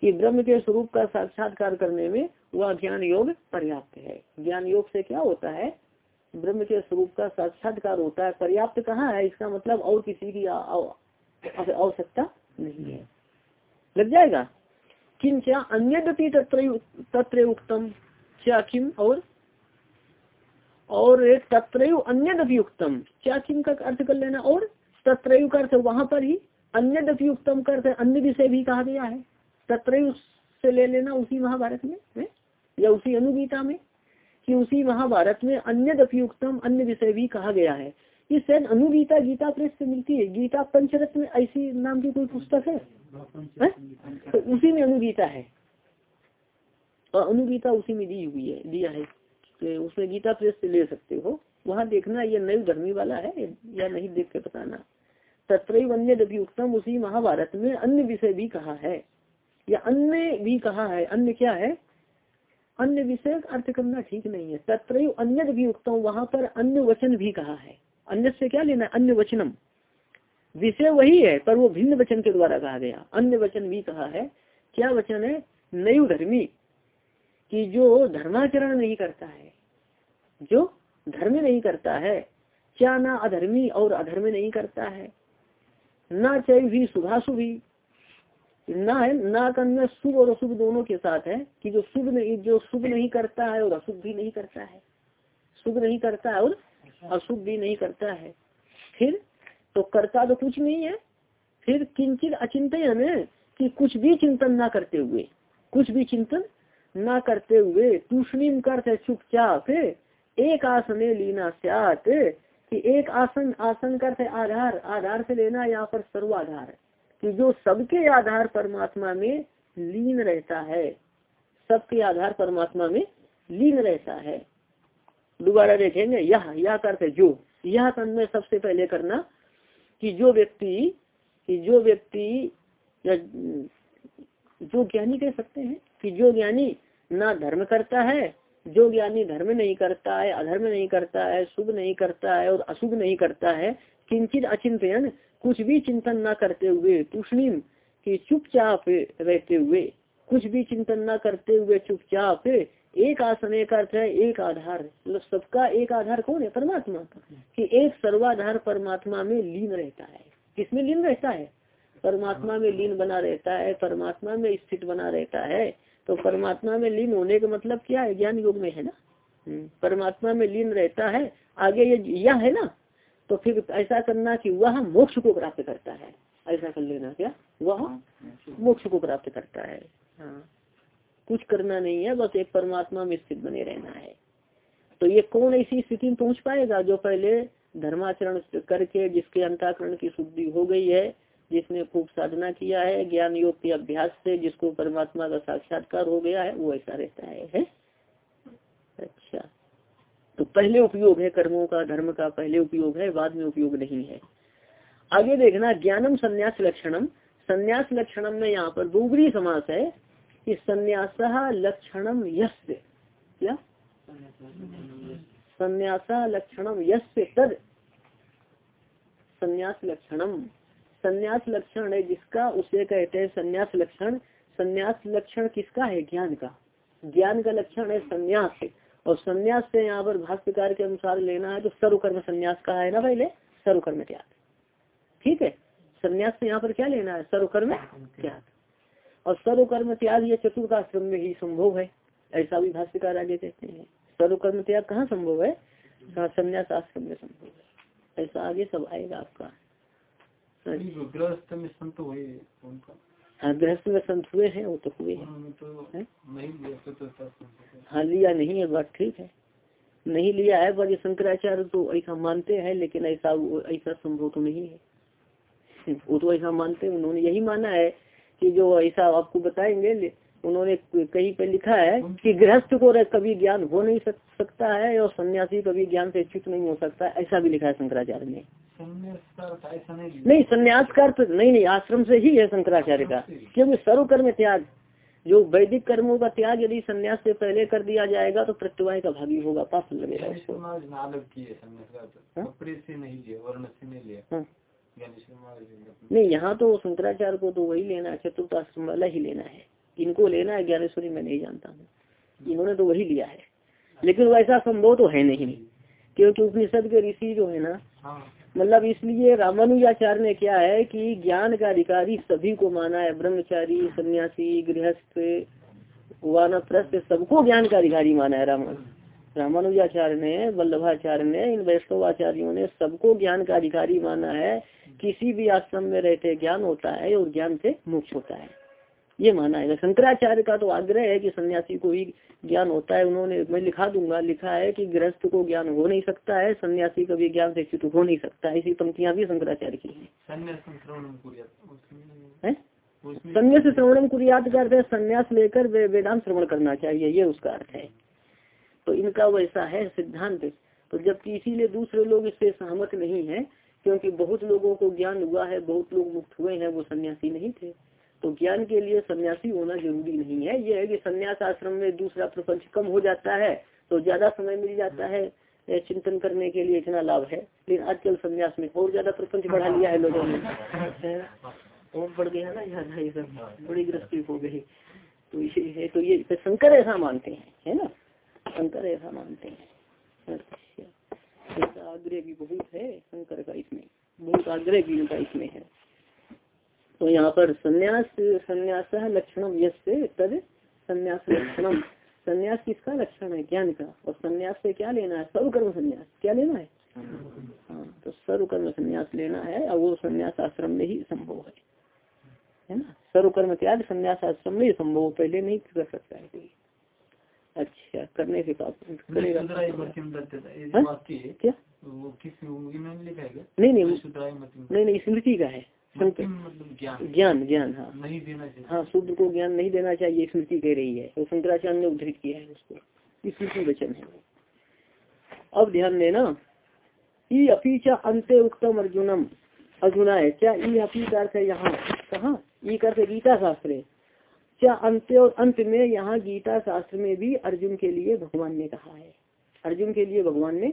कि ब्रह्म के स्वरूप का साक्षात्कार करने में वह ज्ञान योग पर्याप्त है। ज्ञान योग से क्या होता है? ब्रह्म के स्वरूप का साक्षात्कार होता है। पर्याप्त कहाँ है? इसका मतलब और किसी की आवश्यकता नहीं है। लग जाएगा? किंचा अन्य तत्र उत्तम क्या किम और? और तत्रयु अन्य उत्तम क्या किम का अर्थ कर लेना? और तत्रयु का अर्थ वहाँ पर ही अन्य उत्तम का अर्थ अन्य विषय भी कहा गया है। तत्रयु से ले लेना उसी महाभारत में, है? या उसी अनुगीता में, कि उसी महाभारत में अन्य उत्तम अन्य विषय भी कहा गया है। ये शायद अनुगीता गीता प्रेस से मिलती है। गीता पंचरत्न में ऐसी नाम की कोई पुस्तक है? तो उसी में अनुगीता है। और अनुगीता उसी में दी हुई है, दिया है। तो उसमें गीता प्रेस से ले सकते हो। वहाँ देखना ये नई धर्मी वाला है, या नहीं देख के बताना। तत्र अन्य उत्तम उसी महाभारत में अन्य विषय भी कहा है। या अन्य भी कहा है। अन्य क्या है? अन्य विषय अर्थ करना ठीक नहीं है। तत्र अन्य भी उत्तम वहाँ पर अन्य वचन भी कहा है। अन्य से क्या लेना अन्य वचनम। विषय वही है, पर वो भिन्न वचन के द्वारा कहा गया। अन्य वचन भी कहा है, क्या वचन है? नयु धर्मी, कि जो धर्माचरण नहीं करता है, जो धर्म नहीं करता है, क्या ना अधर्मी और अधर्म नहीं करता है, ना चाहे भी शुभाशुभी ना है, ना करना शुभ और अशुभ दोनों के साथ है, कि जो शुभ नहीं, जो शुभ नहीं करता है और अशुभ भी नहीं करता है। शुभ नहीं करता है और अशुभ भी नहीं करता है। फिर तो करता तो कुछ नहीं है, फिर किंचित अचिंतन कि कुछ भी चिंतन ना करते हुए, कुछ भी चिंतन ना करते हुए, तूषणीम करते चुपचाप, एक आसने लीना सात कि एक आसन आसन करते आधार आधार से लेना यहाँ पर सर्वाधार कि जो सबके आधार परमात्मा में लीन रहता है, सबके आधार परमात्मा में लीन रहता है। दोबारा देखेंगे, यह यह करते जो। यह में सबसे पहले करना कि जो व्यक्ति, कि जो व्यक्ति जो ज्ञानी कह सकते हैं, कि जो ज्ञानी ना धर्म करता है, जो ज्ञानी धर्म नहीं करता है, अधर्म नहीं करता है, शुभ नहीं करता है और अशुभ नहीं करता है किंचित अचिंतन कुछ भी चिंतन न करते हुए तूषणीम की चुपचाप रहते हुए कुछ भी चिंतन न करते हुए चुपचाप एक आसन एक अर्थ है एक आधार मतलब सबका एक आधार कौन है? परमात्मा कि एक सर्वाधार परमात्मा में लीन रहता है। किसमें लीन रहता है? परमात्मा में लीन बना रहता है परमात्मा में स्थित बना रहता है। तो परमात्मा में लीन होने का मतलब क्या है? ज्ञान योग में है ना? हम्म, परमात्मा में लीन रहता है आगे ये यह है ना? तो फिर ऐसा करना कि वह मोक्ष को प्राप्त करता है। ऐसा कर लेना क्या? वह मोक्ष को प्राप्त करता है। हाँ। कुछ करना नहीं है बस एक परमात्मा में स्थित बने रहना है। तो ये कौन ऐसी स्थिति में पहुँच पाएगा जो पहले धर्माचरण करके जिसके अंताकरण की शुद्धि हो गई है जिसने खूब साधना किया है ज्ञान योग के अभ्यास से जिसको परमात्मा का साक्षात्कार हो गया है वो ऐसा रहता है, है? अच्छा। तो पहले उपयोग है कर्मों का, धर्म का, पहले उपयोग है, बाद में उपयोग नहीं है। आगे देखना, ज्ञानम संन्यास लक्षणम। संन्यास लक्षणम में यहाँ पर दूबरी समास है कि संन्यास लक्षणम यस्य। क्या? संन्यास लक्षणम यस्य तद। संन्यास लक्षणम। संन्यास लक्षण है जिसका, उसे कहते हैं संन्यास लक्षण। संन्यास लक्षण किसका है? ज्ञान का। ज्ञान का लक्षण है संन्यास। और संन्यास से यहाँ पर भाष्यकार के अनुसार लेना है तो सर्वकर्म संन्यास कहा है ना पहले? सर्वकर्म त्याग। ठीक है? संन्यास से यहाँ पर क्या लेना है? सर्वकर्म त्याग। और सर्वकर्म त्याग ये चतुर्थाश्रम में ही संभव है, ऐसा भी भाष्यकार आगे कहते हैं। सर्वकर्म त्याग कहाँ संभव है? संन्यास आश्रम में संभव है। ऐसा आगे सब आएगा आपका। हाँ गृहस्थ में संत हुए हैं वो तो हुए हैं। तो हाँ? लिया नहीं है बात ठीक है। नहीं लिया है पर शंकराचार्य तो ऐसा मानते हैं लेकिन ऐसा ऐसा संभव तो नहीं है। वो तो ऐसा मानते हैं उन्होंने यही माना है कि जो ऐसा आपको बताएँगे उन्होंने कहीं पे लिखा है कि गृहस्थ को कभी ज्ञान हो नहीं सकता है और सन्यासी कभी ज्ञान से च्युत नहीं हो सकता ऐसा भी लिखा है शंकराचार्य ने। नहीं संन्यास का अर्थ नहीं नहीं आश्रम से ही है शंकराचार्य का। क्योंकि सर्वकर्म त्याग जो वैदिक कर्मों का त्याग यदि संन्यास से पहले कर दिया जाएगा तो प्रत्यवाय का भागी होगा पाप लगेगा उसको। का हाँ? नहीं हाँ। नहीं यहाँ तो शंकराचार्य को तो वही लेना है चतुर्थ आश्रम वाला ही लेना है। इनको लेना है ज्ञानेश्वरी मैं नहीं जानता हूँ। इन्होंने तो वही लिया है। लेकिन वैसा संभव तो है नहीं। क्योंकि उपनिषद के ऋषि जो है ना हाँ। मतलब इसलिए रामानुजाचार्य ने क्या है कि ज्ञान का अधिकारी सभी को माना है, ब्रह्मचारी, सन्यासी, गृहस्थ, वानप्रस्थ, सबको ज्ञान का अधिकारी माना है रामा, रामानुजाचार्य ने, वल्लभाचार्य ने, इन वैष्णवाचार्यों ने सबको ज्ञान का अधिकारी माना है। किसी भी आश्रम में रहते ज्ञान होता है और ज्ञान से मोक्ष होता है। ये माना है। शंकराचार्य का तो आग्रह है कि सन्यासी को ही ज्ञान होता है। उन्होंने मैं लिखा दूँगा लिखा है कि गृहस्थ को ज्ञान हो नहीं सकता है सन्यासी कभी ज्ञान से च्युत हो नहीं सकता है। ऐसी पंक्तियाँ भी शंकराचार्य की हैं। संन्यास श्रवणम कुरियात का अर्थ है संन्यास लेकर वे वेदांत श्रवण करना चाहिए। ये उसका अर्थ है। तो इनका वैसा है सिद्धांत। तो जबकि इसीलिए दूसरे लोग इससे सहमत नहीं है क्योंकि बहुत लोगों को ज्ञान हुआ है बहुत लोग मुक्त हुए हैं वो सन्यासी नहीं थे। तो ज्ञान के लिए सन्यासी होना ज़रूरी नहीं है। ये है कि सन्यास आश्रम में दूसरा प्रपंच कम हो जाता है तो ज़्यादा समय मिल जाता है चिंतन करने के लिए इतना लाभ है। लेकिन आजकल सन्यास में और ज़्यादा प्रपंच बढ़ा लिया है लोगों ने। और बढ़ गया ना ये सब बड़ी गृहस्थी हो गई। तो इसे है तो ये तो शंकर ऐसा मानते हैं है ना? शंकर ऐसा मानते हैं। अच्छा इसका आग्रह भी बहुत है शंकर का इसमें बहुत आग्रह भी इनका इसमें है। तो यहाँ पर संन्यास संन्यास लक्षणम यश से तद संन्यास लक्षणम संन्यास किसका? लक्षण है ज्ञान का। और संन्यास से क्या लेना है? सर्वकर्म संन्यास। क्या लेना है? हाँ तो सर्वकर्म संन्यास लेना है और वो संन्यास आश्रम में ही संभव है। है ना? सर्वकर्म त्याग संन्यास आश्रम में ही संभव पहले नहीं कर सकता है कोई। अच्छा करने से करेगा। हाँ? क्या? नहीं नहीं नहीं नहीं स्मृति का है। ज्ञान। ज्ञान ज्ञान हाँ। नहीं देना चाहिए। हाँ शुद्ध को ज्ञान नहीं देना चाहिए स्मृति कह रही है। तो शंकराचार्य ने उद्धृत किया है उसको। स्मृति वचन है। अब ध्यान देना ई अपी च अंत्य उत्तम अर्जुनम। अर्जुना है क्या ई अपी का अर्थ है यहाँ? कहाँ? ई का अर्थ गीता शास्त्र क्या अंत्य और अंत में यहाँ गीता शास्त्र में भी अर्जुन के लिए भगवान ने कहा है? अर्जुन के लिए भगवान ने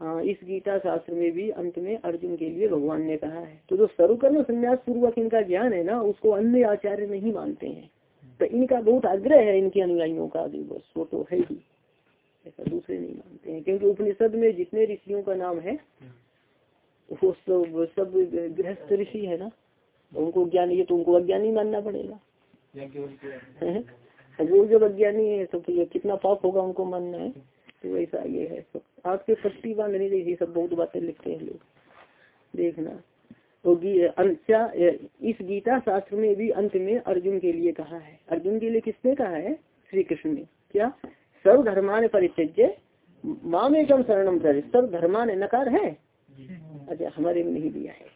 हाँ इस गीता शास्त्र में भी अंत में अर्जुन के लिए भगवान ने कहा है। तो जो सर्वकर्म संन्यास पूर्वक इनका ज्ञान है ना उसको अन्य आचार्य नहीं मानते हैं। तो इनका बहुत आग्रह है इनके अनुयायियों का भी बस वो तो है ही। ऐसा दूसरे नहीं मानते हैं क्योंकि उपनिषद में जितने ऋषियों का नाम है वो सब सब गृहस्थ ऋषि है ना। तो उनको ज्ञान ये तो उनको अज्ञानी मानना पड़ेगा। या? वो जब अज्ञानी है तो फिर कितना पाप होगा उनको मानना है। तो वैसा ये है सब। आपके पट्टी बांधने जैसी सब बहुत बातें लिखते हैं लोग। देखना। तो अंत्या इस गीता शास्त्र में भी अंत में अर्जुन के लिए कहा है। अर्जुन के लिए किसने कहा है? श्री कृष्ण ने। क्या? सर्व धर्मान परित्यज्य माम एकम शरणम कर सर्व धर्मान नकार है? अच्छा हमारे में नहीं दिया है।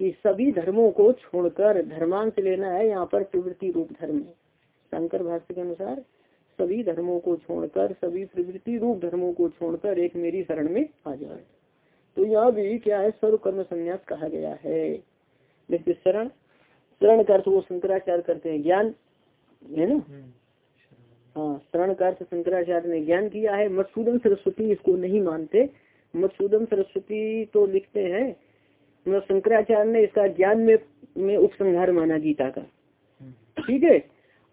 कि सभी धर्मों को छोड़कर धर्मान से लेना है यहाँ पर प्रवृत्ति रूप धर्म शंकर भाष्य के अनुसार सभी धर्मों को छोड़कर सभी प्रवृत्ति रूप धर्मों को छोड़कर एक मेरी शरण में आ जाए। तो यहाँ भी क्या है? सर्व कर्म संन्यास कहा गया है। जैसे शरण शरण का अर्थ वो शंकराचार्य करते हैं ज्ञान है ना? हाँ शरण का अर्थ शंकराचार्य ने ज्ञान किया है। मधुसूदन सरस्वती इसको नहीं मानते। मधुसूदन सरस्वती तो लिखते हैं मतलब शंकराचार्य ने इसका ज्ञान में में उपसंहार माना गीता का। ठीक है?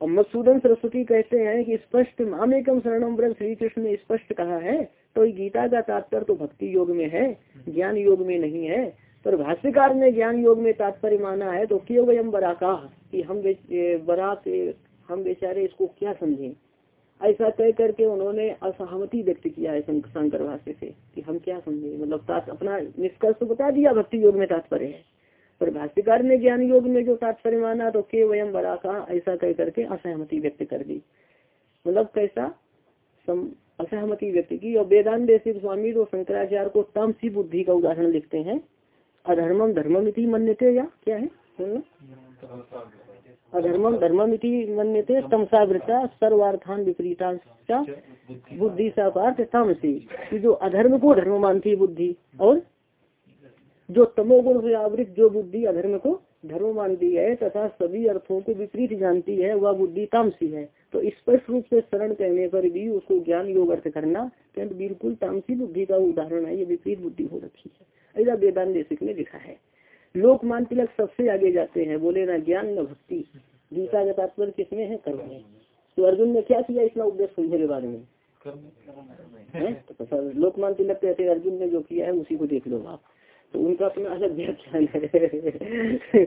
और मधुसूदन सरस्वती कहते हैं कि स्पष्ट मामेकम शरणम श्री कृष्ण ने स्पष्ट कहा है तो गीता का तात्पर्य तो भक्ति योग में है, ज्ञान योग में नहीं है, पर भाष्यकार ने ज्ञान योग में तात्पर्य माना है तो क्यों वयम बराका कि हम बे- बरात हम बेचारे इसको क्या समझे? ऐसा कह करके उन्होंने असहमति व्यक्त किया है शंकर भाष्य से कि हम क्या समझे? मतलब अपना निष्कर्ष तो बता दिया, भक्ति योग में तात्पर्य है। पर भाष्यकार ने ज्ञान योग में जो तात्पर्य माना तो के वयम बड़ा ऐसा कह करके असहमति व्यक्त कर दी मतलब कैसा सम असहमति व्यक्त की और वेदांत देशिक स्वामी तो शंकराचार्य को तमसी बुद्धि का उदाहरण लिखते हैं अधर्मम धर्ममिति मन्यते या क्या है अधर्मम धर्ममिति मन्यते तमसावृता सर्वार्थान विपरीता बुद्धि सा पार्थ तामसी जो अधर्म को धर्म मानती बुद्धि और जो तमोगुण से आवृत जो बुद्धि अधर्म को धर्म मानती है तथा सभी अर्थों को विपरीत जानती है वह बुद्धि तामसी है। तो स्पष्ट रूप से शरण कहने पर भी उसको ज्ञान योग अर्थ करना किंतु बिल्कुल तामसी बुद्धि का उदाहरण है ये विपरीत बुद्धि हो रखी है। ऐसा वेदांत देशिक ने लिखा है। लोकमान तिलक सबसे आगे जाते हैं बोले ना ज्ञान न भक्ति। गीता का तात्पर्य किसमें है? कर्म में। तो अर्जुन ने क्या किया इतना उपदेश सुनने के बारे में? तो लोकमान तिलक कहते अर्जुन ने जो किया है उसी को देख लो आप। तो उनका अपना अलग व्याख्यान है।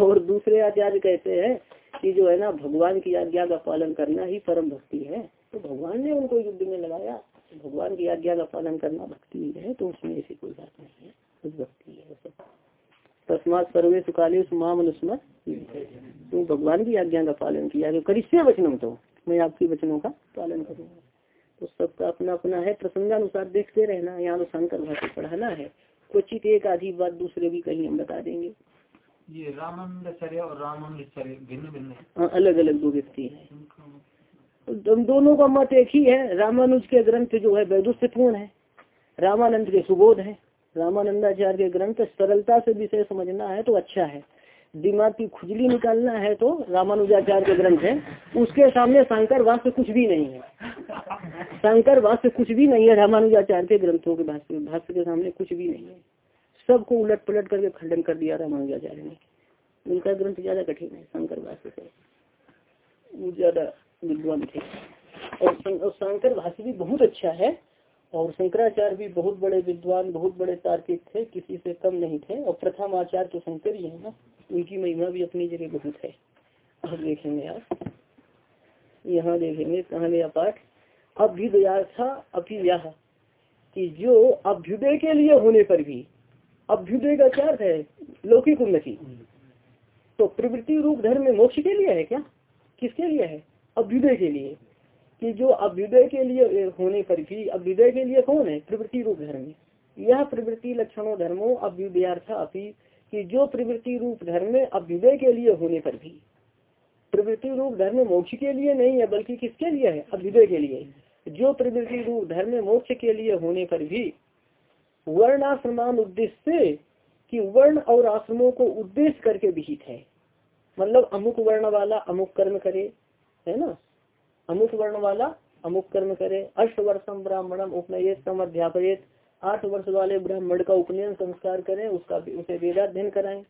और दूसरे आचार्य कहते हैं कि जो है ना, भगवान की आज्ञा का पालन करना ही परम भक्ति है। तो भगवान ने उनको युद्ध में लगाया। भगवान की आज्ञा का पालन करना भक्ति है तो उसमें ऐसी कोई बात नहीं है। कुछ भक्ति है तस्मात सर्वे सुकाले मामनुस्मत तुम भगवान की आज्ञा का पालन किया। तो करिष्य वचनम तो। मैं आपकी वचनों का पालन करूँगा। तो सबका अपना अपना है। प्रसंगानुसार देखते रहना। यहाँ तो शंकर भाषा पढ़ाना है। क्वचित एक आधी बात दूसरे भी कहीं हम बता देंगे। ये रामानंदाचार्य और रामानंदाचार्य भिन्न भिन्न है। हाँ, अलग अलग दो व्यक्ति है। तो दोनों का मत एक ही है रामानुज के ग्रंथ जो है वैदुष्यपूर्ण है रामानंद के सुबोध है। रामानंदाचार्य के ग्रंथ सरलता से विषय समझना है तो अच्छा है। दिमाग की खुजली निकालना है तो रामानुजाचार्य के ग्रंथ है। उसके सामने शंकर वास्तव कुछ भी नहीं है। शंकर वास्तव कुछ भी नहीं है, रामानुजाचार्य के ग्रंथों के भाष्य भाष्य के सामने कुछ भी नहीं है। सबको उलट पलट करके खंडन कर दिया रामानुजाचार्य ने। उनका ग्रंथ ज़्यादा कठिन है, शंकर भाष्य से। वो ज़्यादा विद्वान थे। और शंकर भाष्य भी बहुत अच्छा है। और शंकराचार्य भी बहुत बड़े विद्वान, बहुत बड़े तार्किक थे, किसी से कम नहीं थे। और प्रथम आचार्य तो शंकर ही है ना, उनकी महिमा भी अपनी जगह बहुत है। अब देखेंगे आप। यहाँ देखेंगे कहा गया पाठ। अभ्युदयार्था अभिव्याह, कि जो अभ्युदय के लिए होने पर भी, अभ्युदय का क्या है? लौकिक उन्नति। तो प्रवृत्ति रूप धर्म में मोक्ष के लिए है क्या? किसके लिए है? अभ्युदय के लिए। कि जो अभ्युदय के लिए होने पर भी अभ्युदय के लिए कौन है? प्रवृत्ति रूप धर्म। यह प्रवृत्ति लक्षणों, धर्मो अभ्युदयार्थ अपी, कि जो प्रवृत्ति रूप धर्म अभ्युदय के लिए होने पर भी। प्रवृत्ति रूप धर्म मोक्ष के लिए नहीं है, बल्कि किसके लिए है? अभ्युदय के लिए। जो प्रवृत्ति रूप धर्म मोक्ष के लिए होने पर भी। वर्णाश्रमान उद्देश्य कि वर्ण और आश्रमों को उद्देश्य करके विहित है। मतलब अमुक वर्ण वाला अमुक कर्म करे, है ना? अमुक वर्ण वाला अमुक कर्म करे। अष्ट वर्षम ब्राह्मणम उपनयत अध्यापयत आठ वर्ष वाले ब्राह्मण का उपनयन संस्कार करें उसका उसे वेदाध्ययन कराएँ।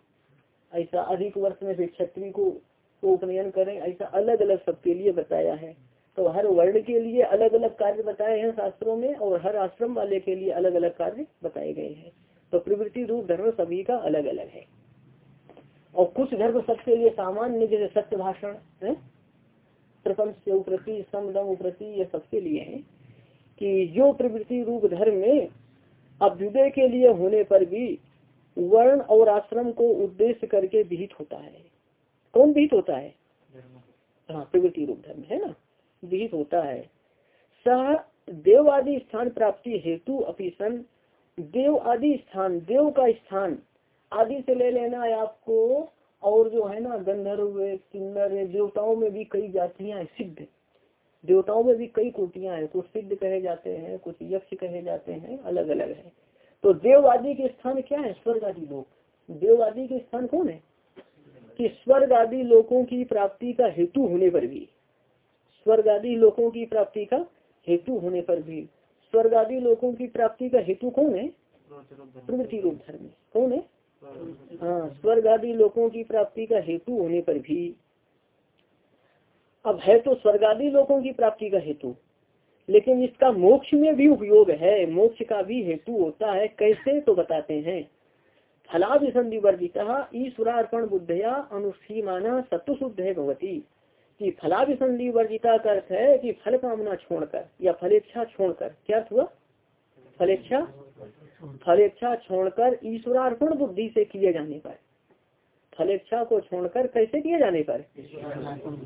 ऐसा अधिक वर्ष में फिर क्षत्रिय को, को उपनयन करें ऐसा अलग अलग सबके लिए बताया है। तो हर वर्ण के लिए अलग अलग कार्य बताए हैं शास्त्रों में और हर आश्रम वाले के लिए अलग अलग कार्य बताए गए हैं। तो प्रवृत्ति रूप धर्म सभी का अलग अलग है। और कुछ धर्म सबके लिए सामान्य जैसे सत्य भाषण है? प्रपंच से उप्रति समदम उप्रति ये सबके लिए है कि जो प्रवृत्ति रूप धर्म में अभ्युदय के लिए होने पर भी वर्ण और आश्रम को उद्देश्य करके विहित होता है। कौन विहित होता है? हाँ प्रवृत्ति रूप धर्म है ना? विहित होता है। सह देव आदि स्थान प्राप्ति हेतु अपिसन देव आदि स्थान देव का स्थान आदि से ले लेना है आपको। और जो है ना गंधर्व किन्नर देवताओं में भी कई जातियाँ सिद्ध। देवताओं में भी कई कोटियाँ हैं कुछ सिद्ध कहे जाते हैं कुछ यक्ष कहे जाते हैं अलग अलग है। तो देव आदि के स्थान क्या है? स्वर्ग आदि लोग। देव आदि के स्थान कौन है? कि स्वर्ग आदि लोगों की प्राप्ति का हेतु होने पर भी। स्वर्ग आदि लोगों की प्राप्ति का हेतु होने पर भी। स्वर्ग आदि लोगों की प्राप्ति का हेतु कौन है? प्रवृत्ति रूप धर्म। कौन है? हाँ स्वर्ग आदि लोगों की प्राप्ति का हेतु होने पर भी। अब है तो स्वर्ग आदि लोगों की प्राप्ति का हेतु, लेकिन इसका मोक्ष में भी उपयोग है, मोक्ष का भी हेतु होता है। कैसे तो बताते हैं। फलाभिसंधि वर्जिता ईश्वरार्पण बुद्धया अनुष्ठीमाना सत्व शुद्ध है भगवती कि फलाभिसंधि वर्जिता का अर्थ है कि फल कामना छोड़कर या फलेच्छा छोड़कर। क्या अर्थ हुआ? फलेच्छा? फलेच्छा छोड़कर ईश्वरार्पण बुद्धि से किए जाने पर। फलेच्छा को छोड़कर कैसे किए जाने पर?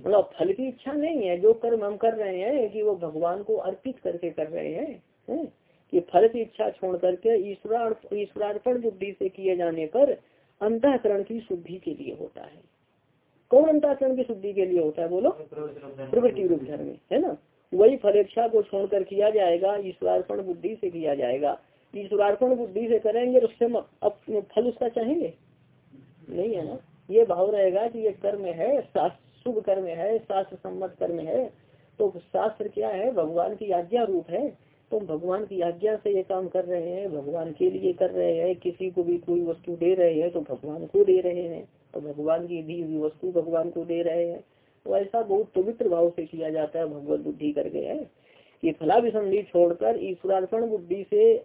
मतलब फल की इच्छा नहीं है, जो कर्म हम कर रहे हैं, कि वो भगवान को अर्पित करके कर रहे हैं, है? कि फल की इच्छा छोड़ करके ईश्वर ईश्वरार्पण बुद्धि से किए जाने पर अंतकरण की शुद्धि के लिए होता है। कौन अंतकरण की शुद्धि के लिए होता है, बोलो? प्रवृत्ति रूप धर्म है ना? वही फलेच्छा को छोड़कर किया जाएगा ईश्वरार्पण बुद्धि से किया जाएगा। ईश्वरार्पण बुद्धि से करेंगे उससे फल उसका चाहेंगे? नहीं है ना? ये भाव रहेगा कि ये कर्म है शुभ कर्म है शास्त्र सम्मत कर्म है। तो शास्त्र क्या है? भगवान की आज्ञा रूप है। तो भगवान की आज्ञा से ये काम कर रहे हैं, भगवान के लिए कर रहे हैं। किसी को भी कोई वस्तु दे रहे हैं तो भगवान को दे रहे हैं। तो भगवान की दी हुई वस्तु भगवान को दे रहे हैं। तो ऐसा बहुत पवित्र भाव से किया जाता है, भगवत बुद्धि करके, है। कि फलाभिसंधि छोड़कर ईश्वरार्पण बुद्धि से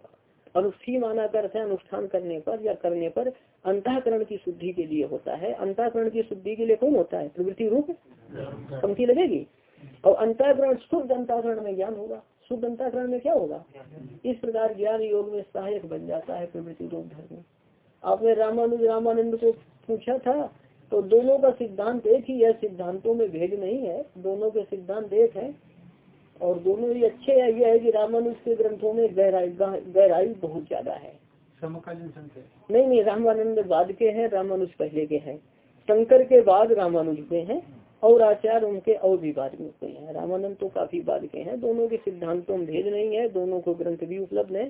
अनुष्ठी माना करते अनुष्ठान करने पर या करने पर अंतकरण की शुद्धि के लिए होता है। अंतकरण की शुद्धि के लिए कौन होता है? प्रवृत्ति रूप? पंक्ति लगेगी। और अंतकरण शुद्ध अंतकरण में ज्ञान होगा। शुद्ध अंतकरण में क्या होगा? इस प्रकार ज्ञान योग में सहायक बन जाता है प्रवृत्ति रूप धर्म आपने रामानुज रामानंद को पूछा था तो दोनों का सिद्धांत एक ही है, सिद्धांतों में भेद नहीं है। दोनों के सिद्धांत एक है। और दोनों ही अच्छे है यह है कि रामानुज के ग्रंथों में गहराई गहराई बहुत ज़्यादा है। समकालीन नहीं नहीं रामानंद बाद के हैं रामानुज पहले के हैं। शंकर के बाद रामानुज के हैं और आचार्य उनके और भी बाद में हुए हैं। रामानंद तो काफ़ी बाद के हैं। दोनों के सिद्धांतों में भेद नहीं है दोनों को ग्रंथ भी उपलब्ध है।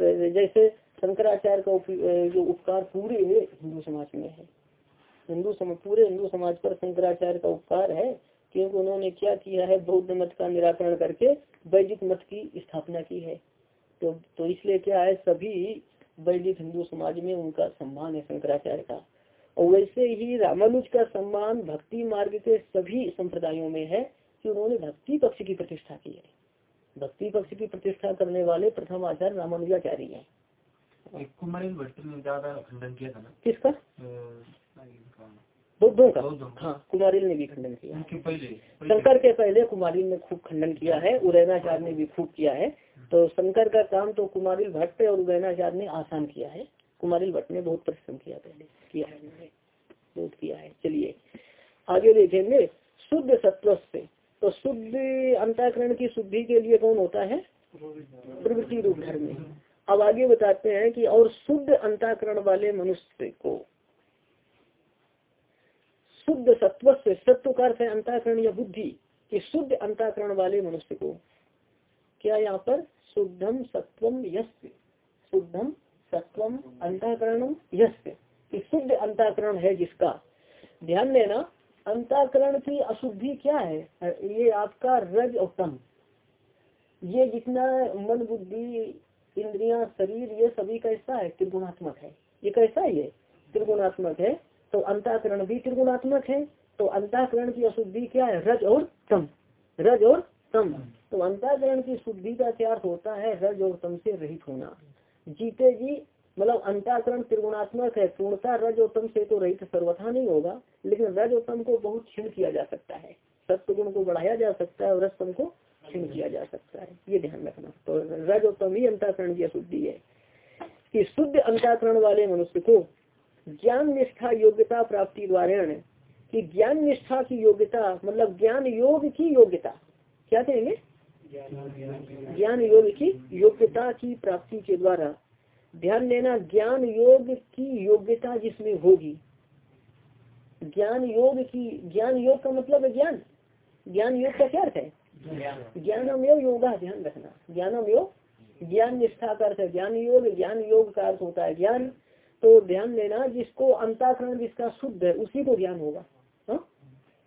तो जैसे शंकराचार्य का जो उपकार पूरे हिंदू समाज में है। हिंदू समाज पूरे हिंदू समाज पर शंकराचार्य का उपकार है क्योंकि उन्होंने क्या किया है? बौद्ध मत का निराकरण करके वैदिक मत की स्थापना की है। तो तो इसलिए क्या है? सभी वैदिक हिंदू समाज में उनका सम्मान है शंकराचार्य का। और वैसे ही रामानुज का सम्मान भक्ति मार्ग के सभी संप्रदायों में है कि उन्होंने भक्ति पक्ष की प्रतिष्ठा की है। भक्ति पक्ष की प्रतिष्ठा करने वाले प्रथम आचार्य रामानुजाचार्य है। कुमारी ने ज़्यादा खंडन किया था ना? किसका? बौद्धों का हाँ कुमारिल ने भी खंडन किया। शंकर के पहले कुमारिल ने खूब खंडन किया है उदयनाचार्य ने भी खूब किया है। तो शंकर का काम तो कुमारिल भट्ट और उदयनाचार्य ने आसान किया है। कुमारिल भट्ट ने बहुत परिश्रम किया पहले किया है बहुत किया है। चलिए आगे देखेंगे शुद्ध सत्व से तो शुद्ध अंताकरण की शुद्धि के लिए कौन होता है? प्रवृत्ति रूप धर्म। अब आगे बताते हैं कि और शुद्ध अंताकरण वाले मनुष्य को शुद्ध सत्व से सत्व का अंताकरण या बुद्धि, कि शुद्ध अंताकरण वाले मनुष्य को क्या यहाँ पर शुद्धम सत्वम यश शुद्धम सत्वम अंताकरणम यश शुद्ध अंताकरण है जिसका। ध्यान देना, अंताकरण की अशुद्धि क्या है? ये आपका रज और तम। ये जितना मन, बुद्धि, इंद्रिया, शरीर, ये सभी कैसा है? त्रिगुणात्मक है। ये कैसा है ये? त्रिगुणात्मक है। तो अंताकरण भी त्रिगुणात्मक है तो अंताकरण की अशुद्धि क्या है? रज और तम। रज और तम। तो अंताकरण की शुद्धि का क्या अर्थ होता है? रज और तम से रहित होना। जीते जी मतलब अंताकरण त्रिगुणात्मक है, पूर्णता रज और तम से तो रहित सर्वथा नहीं होगा, लेकिन रज और तम को बहुत क्षीण किया जा सकता है। सत्य गुण को बढ़ाया जा सकता है और रज तम को क्षीण किया जा सकता है। ये ध्यान रखना। तो रज और तम ही अंताकरण की अशुद्धि है। कि शुद्ध अंताकरण वाले मनुष्य को ज्ञान निष्ठा योग्यता प्राप्ति द्वारा कि ज्ञान निष्ठा की योग्यता मतलब ज्ञान योग की योग्यता। क्या कहेंगे? ज्ञान योग की योग्यता की प्राप्ति के द्वारा। ध्यान देना, ज्ञान योग की योग्यता जिसमें होगी। ज्ञान योग की, ज्ञान योग का मतलब है ज्ञान। ज्ञान योग का क्या अर्थ है? ज्ञानम योग योगा ध्यान रखना। ज्ञानम योग ज्ञान निष्ठा का अर्थ है। ज्ञान योग ज्ञान योग का अर्थ होता है ज्ञान। तो ध्यान देना जिसको अंताकरण जिसका शुद्ध है, उसी को ज्ञान होगा। हा?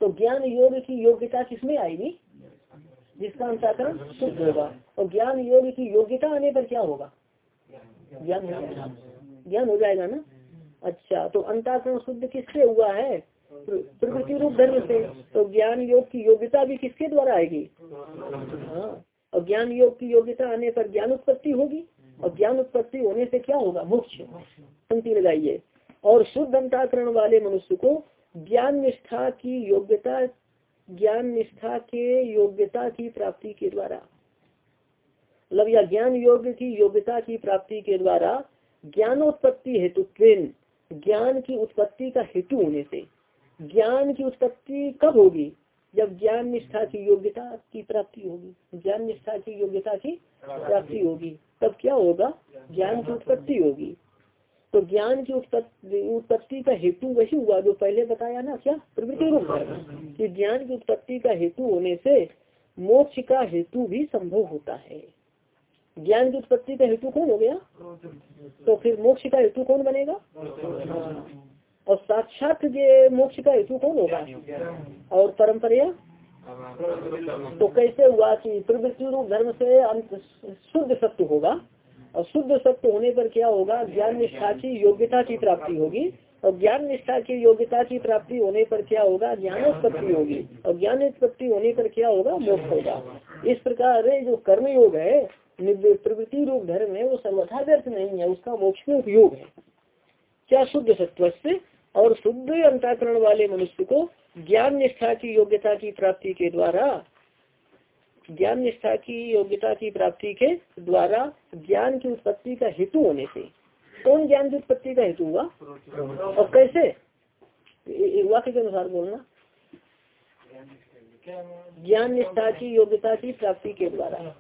तो ज्ञान योग की योग्यता किसमें आएगी? जिसका अंताकरण शुद्ध होगा। और ज्ञान योग की योग्यता आने पर क्या होगा? ज्ञान हो जाएगा। ज्ञान हो जाएगा ना? अच्छा तो अंताकरण शुद्ध किससे हुआ है? प्रकृति रूप धर्म से। तो ज्ञान योग की योग्यता भी किसके द्वारा आएगी? हाँ। और ज्ञान योग की योग्यता आने पर ज्ञान उत्पत्ति होगी। और ज्ञान उत्पत्ति होने से क्या होगा? मोक्ष। पंक्ति लगाइए और शुद्ध अंताकरण वाले मनुष्य को ज्ञान निष्ठा की योग्यता ज्ञान निष्ठा के योग्यता की प्राप्ति के द्वारा मतलब या ज्ञान योग्य की योग्यता की प्राप्ति के द्वारा ज्ञानोत्पत्ति हेतु ज्ञान की उत्पत्ति का हेतु होने से ज्ञान की उत्पत्ति कब होगी? जब ज्ञान निष्ठा की योग्यता की प्राप्ति होगी। ज्ञान निष्ठा की योग्यता की प्राप्ति होगी। तब क्या होगा? ज्ञान की उत्पत्ति होगी। तो ज्ञान की उत्पत्ति का हेतु वही हुआ जो पहले बताया ना क्या? प्रवृत्ति रूप कि ज्ञान की उत्पत्ति का हेतु होने से मोक्ष का हेतु भी संभव होता है। ज्ञान की उत्पत्ति का हेतु कौन हो गया? तो फिर मोक्ष का हेतु कौन बनेगा? और साक्षात ये मोक्ष का हेतु कौन होगा? और परंपरा? तो कैसे हुआ कि प्रवृत्ति रूप धर्म से अंत शुद्ध सत्य होगा? और शुद्ध सत्य होने पर क्या होगा? ज्ञान निष्ठा की योग्यता की प्राप्ति होगी। और ज्ञान निष्ठा की योग्यता की प्राप्ति होने पर क्या होगा? ज्ञानोत्पत्ति होगी। और ज्ञानोत्पत्ति होने पर क्या होगा? मोक्ष होगा। इस प्रकार जो कर्म योग है प्रवृत्ति रूप धर्म है, वो सर्वथा व्यर्थ नहीं है। उसका मोक्ष में उपयोग है। क्या शुद्ध सत्व से और शुद्ध अंताकरण वाले मनुष्य को ज्ञान निष्ठा की योग्यता की प्राप्ति के द्वारा ज्ञान निष्ठा की, योग्यता की प्राप्ति के द्वारा ज्ञान की उत्पत्ति का हेतु होने से। कौन ज्ञान की उत्पत्ति का हेतु हुआ? और कैसे? वाक्य के अनुसार बोलना। ज्ञान निष्ठा की, योग्यता की प्राप्ति के द्वारा।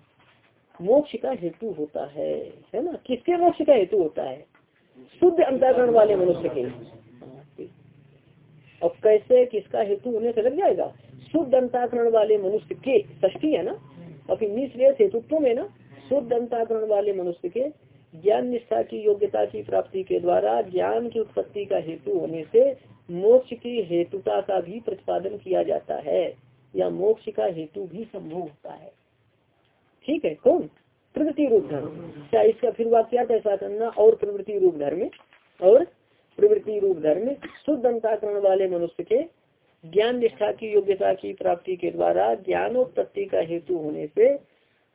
मोक्ष का हेतु होता है है ना? किसके मोक्ष का हेतु होता है? शुद्ध अंतरण वाले मनुष्य के। और कैसे, किसका हेतु होने से लग जाएगा? शुद्ध अंताकरण वाले मनुष्य के ष्टी है ना? और फिर निश्रेय हेतुत्व में ना शुद्ध अंताकरण वाले मनुष्य के ज्ञान निष्ठा की योग्यता की प्राप्ति के द्वारा ज्ञान की उत्पत्ति का हेतु होने से मोक्ष की हेतुता का भी प्रतिपादन किया जाता है या मोक्ष का हेतु भी संभव होता है। ठीक है कौन? प्रवृत्ति रूप धर्म। क्या इसका फिर वाक्य ऐसा करना और प्रवृत्ति रूप धर्म और प्रवृत्ति रूप धर्म शुद्ध अंताकरण वाले मनुष्य के ज्ञान निष्ठा की योग्यता की प्राप्ति के द्वारा ज्ञानोत्पत्ति का हेतु होने से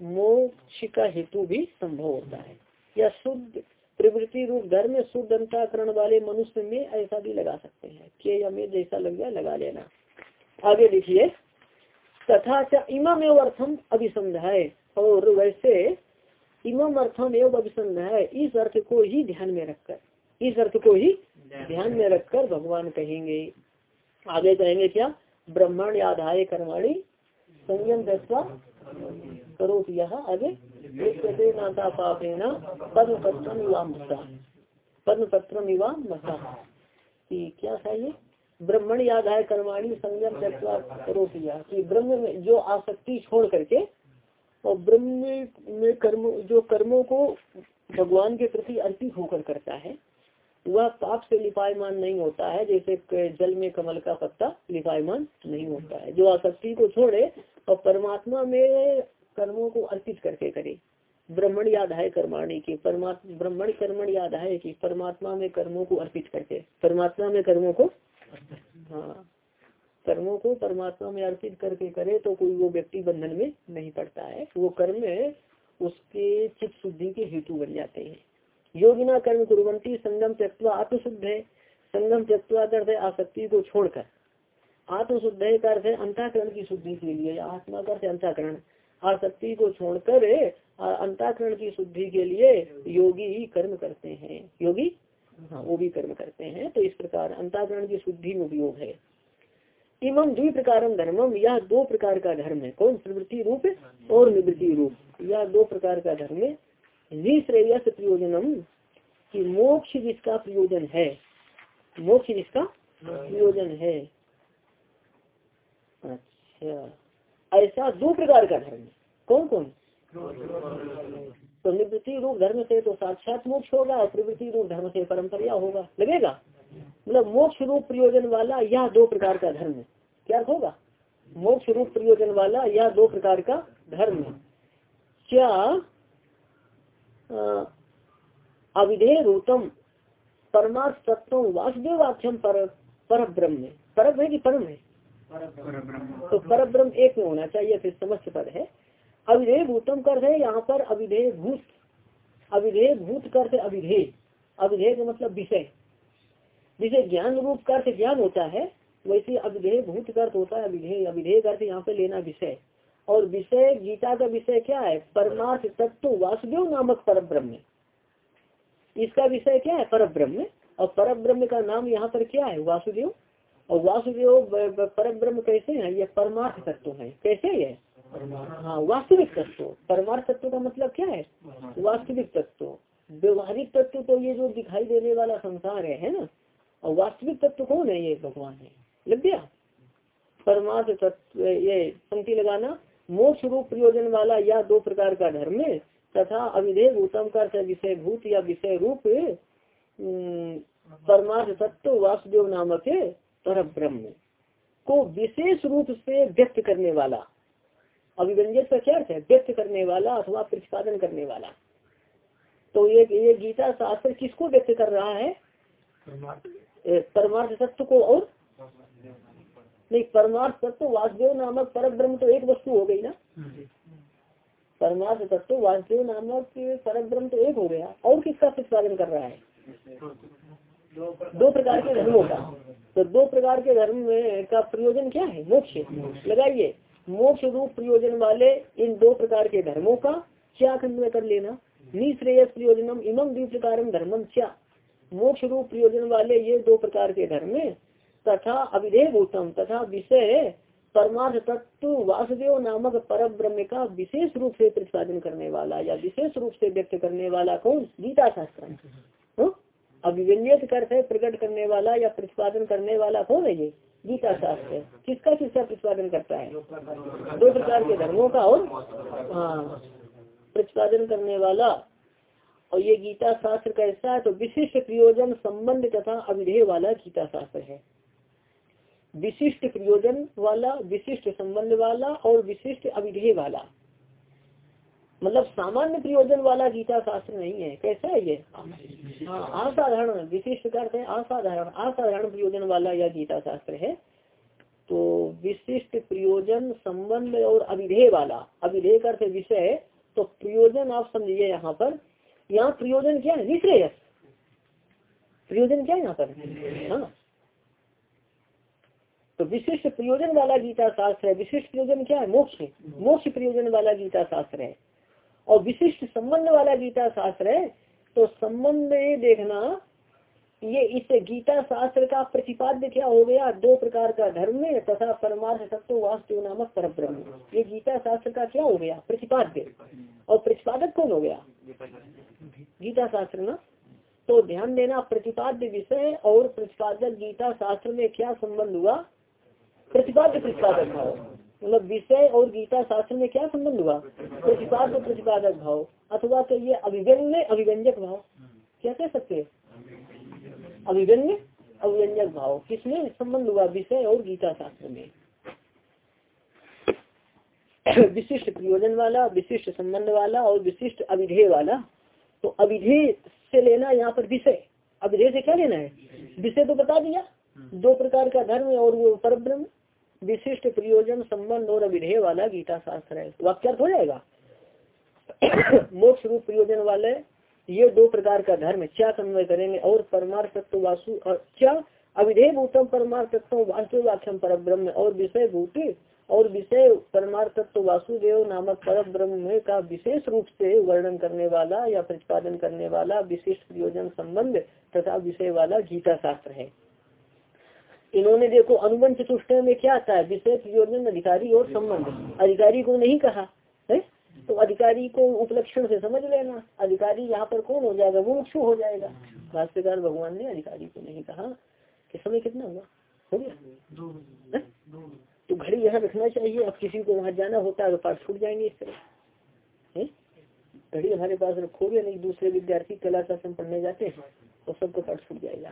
मोक्ष का हेतु भी संभव होता है। या शुद्ध प्रवृत्ति रूप धर्म शुद्ध अंताकरण वाले मनुष्य में ऐसा भी लगा सकते हैं। कि या में जैसा लग जाए लगा लेना। आगे देखिए। तथा इमम एवं अर्थम अभिसंध्याय और वैसे इमम अर्थम एवं अभिसंध्याय इस अर्थ को ही ध्यान में रखकर इस अर्थ को ही ध्यान में रखकर भगवान कहेंगे। आगे कहेंगे क्या? ब्रह्मण यादाय कर्माणी संयम दस्वा करो यह आगे नाता पापेना पद्म पत्रम युवाम पद्म पत्रम युवाम मसा क्या था ये? ब्रह्मण याद है कर्माणी संयम दस्वा करो कि ब्रह्म में जो आसक्ति छोड़ करके और ब्रह्म में कर्म, जो कर्मों को भगवान के प्रति अर्पित होकर करता है वह पाप से लिपायमान नहीं होता है, जैसे जल में कमल का पत्ता लिपायमान नहीं होता है। जो आसक्ति को छोड़े और परमात्मा में कर्मों को अर्पित करके करे। ब्राह्मण याद है कर्माणी की, परमात्मा, ब्राह्मण, कर्मण याद है कि परमात्मा में कर्मों को अर्पित करके, परमात्मा में कर्मों को हाँ कर्मों को परमात्मा में अर्पित करके करे तो कोई वो व्यक्ति बंधन में नहीं पड़ता है। वो कर्म उसके चित्त शुद्धि के हेतु बन जाते हैं। योगिना कर्म कुरंती संगम त्यक्वा आत्मशुद्ध है संगम त्यक्वा करते आसक्ति को छोड़कर। आत्मशुद्ध है करते अंताकरण की शुद्धि के लिए, आत्मा करते अंताकरण। आसक्ति को छोड़कर अंताकरण की शुद्धि के लिए योगी कर्म करते हैं। योगी? हाँ वो भी कर्म करते हैं तो इस प्रकार अंताकरण की शुद्धि में उपयोग है। इमम द्वि प्रकार धर्मम यह दो प्रकार का धर्म है। कौन? प्रवृत्ति रूप और निवृत्ति रूप। यह दो प्रकार का धर्म है। निश्रेयस प्रयोजनम कि मोक्ष जिसका प्रयोजन है, मोक्ष जिसका प्रयोजन है। अच्छा ऐसा दो प्रकार का धर्म कौन कौन तो निवृत्ति रूप धर्म से तो साक्षात मोक्ष होगा और प्रवृत्ति रूप धर्म से परंपरा होगा। लगेगा? मतलब मोक्ष रूप प्रयोजन वाला यह दो प्रकार का धर्म क्या होगा? मोक्ष रूप प्रयोजन वाला यह दो प्रकार का धर्म क्या अविधेय रूतम परमार्थ तत्व वासुदेवाख्यम पर पर ब्रह्म पर है कि परम है? तो पर ब्रह्म एक में होना चाहिए फिर समस्त पद है। अविधेय भूतम कर है यहाँ पर अविधेय भूत अविधेय भूत कर अविधेय। अविधेय का मतलब विषय। जिसे ज्ञान रूप कर ज्ञान होता है वैसे अविधेय भूत कर होता है अविधेय अविधेय कर यहाँ पे लेना विषय। और विषय, गीता का विषय क्या है? परमार्थ तत्व वासुदेव नामक पर ब्रह्म इसका विषय क्या है? पर ब्रह्म और पर ब्रह्म का नाम यहाँ पर क्या है? वासुदेव। और वासुदेव पर ब्रह्म कैसे है? ये परमार्थ तत्व है। कैसे है? हाँ वास्तविक तत्व। परमार्थ तत्व का मतलब क्या है? वास्तविक तत्व। व्यवहारिक तत्व तो ये जो दिखाई देने वाला संसार है है ना? और वास्तविक तत्व कौन है ये? भगवान है। लग गया? परमार्थ तत्व, ये पंक्ति लगाना। मोक्ष रूप प्रयोजन वाला या दो प्रकार का धर्म तथा अविधेय उत्तम का विषय भूत या विषय रूप परमार्थ तत्व वासुदेव नामक पर ब्रह्म को विशेष रूप से व्यक्त करने वाला अभिव्यंजक का क्या अर्थ है? व्यक्त करने वाला अथवा प्रतिपादन करने वाला। तो ये ये गीता शास्त्र किसको व्यक्त कर रहा है? परमार्थ। तत्व को और नहीं परमार्थ तत्व वासुदेव नामक पर ब्रह्म तो एक वस्तु हो गई ना। परमार्थ तत्व वासुदेव नामक पर ब्रह्म तो एक हो गया। और किसका प्रतिपादन कर रहा है? दो प्रकार के धर्मों का। तो दो प्रकार के धर्म में का प्रयोजन क्या है? मोक्ष। लगाइए। मोक्ष रूप प्रयोजन वाले इन दो प्रकार के धर्मों का क्या खंड में कर लेना? निश्रेयस प्रयोजनम इमम द्विप्रकारम धर्मम क्या मोक्ष रूप प्रयोजन वाले ये दो प्रकार के धर्म तथा अविधेय भूतम तथा विषय परमार्थ तत्व वासुदेव नामक पर ब्रह्म का विशेष रूप से प्रतिपादन करने वाला या विशेष रूप से व्यक्त करने वाला कौन? गीता शास्त्र अभिव्यंजित करते प्रकट करने वाला या प्रतिपादन करने वाला कौन है ये? गीता शास्त्र किसका किसका प्रतिपादन करता है? दो प्रकार के धर्मों का और? हाँ प्रतिपादन करने वाला। और ये गीता शास्त्र कैसा है तो विशिष्ट प्रयोजन संबंध तथा अविधेय वाला गीता शास्त्र है। विशिष्ट प्रयोजन वाला, विशिष्ट संबंध वाला और विशिष्ट अविधेय वाला। मतलब सामान्य प्रयोजन वाला गीता शास्त्र नहीं है। कैसा है ये? हाँ असाधारण, विशिष्ट करते हैं असाधारण। असाधारण प्रयोजन वाला यह गीता शास्त्र है। तो विशिष्ट प्रयोजन संबंध और अविधेय वाला। अविधेय करते विषय। तो प्रयोजन आप समझिए यहाँ पर। यहाँ प्रयोजन क्या है? निश्रेयस प्रयोजन क्या है यहाँ पर? हाँ। तो विशिष्ट प्रयोजन वाला गीता शास्त्र है। विशिष्ट प्रयोजन क्या है? मोक्ष मोक्ष। प्रयोजन वाला गीता शास्त्र है। और विशिष्ट संबंध वाला गीता शास्त्र है तो संबंध ये देखना ये इस गीता शास्त्र का प्रतिपाद्य क्या हो गया? दो प्रकार का धर्म तथा परमार्थ तत्व वास्तव नामक पर ब्रह्म ये गीता शास्त्र का क्या हो गया? प्रतिपाद्य। और प्रतिपादक कौन हो गया? गीता शास्त्र ना? तो ध्यान देना प्रतिपाद्य विषय और प्रतिपादक गीता शास्त्र में क्या संबंध हुआ? प्रतिपाद्य प्रतिपादक भाव। मतलब विषय और गीता शास्त्र में क्या संबंध हुआ? प्रतिपाद्य प्रतिपादक भाव, अथवा तो ये अभिव्यंग अभिव्यंजक भाव। क्या कह सकते अभिव्यंग अभिव्यंजक भाव। किसमें संबंध हुआ विषय और गीता शास्त्र में? विशिष्ट प्रयोजन वाला, विशिष्ट संबंध वाला और विशिष्ट अविधेय वाला। तो अविधेय से लेना यहाँ पर विषय। अविधेय से क्या लेना है? विषय तो बता दिया। दो प्रकार का धर्म और वो पर ब्रह्म विशिष्ट प्रयोजन संबंध और अविधेय वाला गीता शास्त्र है। वाक्यर्थ हो जाएगा? मोक्ष रूप प्रयोजन वाले ये दो प्रकार का धर्म क्या कन्वय करेंगे? और परमार्थ तत्व वासु और क्या अविधेय भूतम परमार्थ तत्व वास्तुवाख्यम पर ब्रह्म और विषय भूति और विषय परमार्थ तत्व वासुदेव नामक पर ब्रह्म का विशेष रूप से वर्णन करने वाला या प्रतिपादन करने वाला विशिष्ट प्रयोजन संबंध तथा विषय वाला गीता शास्त्र है। इन्होंने देखो अनुबंध चतुष्ट में क्या आता है विषय प्रयोजन, अधिकारी और संबंध। अधिकारी को नहीं कहा, है? तो अधिकारी को उपलक्षण से समझ लेना। अधिकारी यहाँ पर कौन हो जाएगा? वो मुक्षु हो जाएगा। भाष्यकार भगवान ने अधिकारी को नहीं कहा कि समय कितना हुआ? हो गया? तो घड़ी यहाँ रखना चाहिए। अब किसी को वहाँ जाना होता है तो पाठ छूट जाएँगे इस तरह घड़ी हमारे पास रखोगे नहीं, दूसरे विद्यार्थी कला शासन पढ़ने जाते हैं। तो सबको पाठ छूट जाएगा।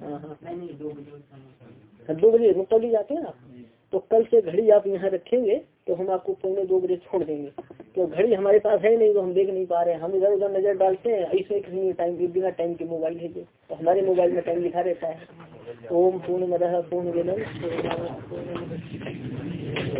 हाँ हाँ दो बजे मुक्तौली जाते हैं ना तो कल से घड़ी आप यहाँ रखेंगे तो हम आपको पौने दो बजे छोड़ देंगे। तो घड़ी हमारे पास है नहीं तो हम देख नहीं पा रहे हैं। हम इधर उधर नज़र डालते हैं ऐसे किसी टाइम बिना टाइम के मोबाइल भेजे। तो हमारे मोबाइल में टाइम लिखा रहता है। ओम पूर्ण मद पूर्ण विनम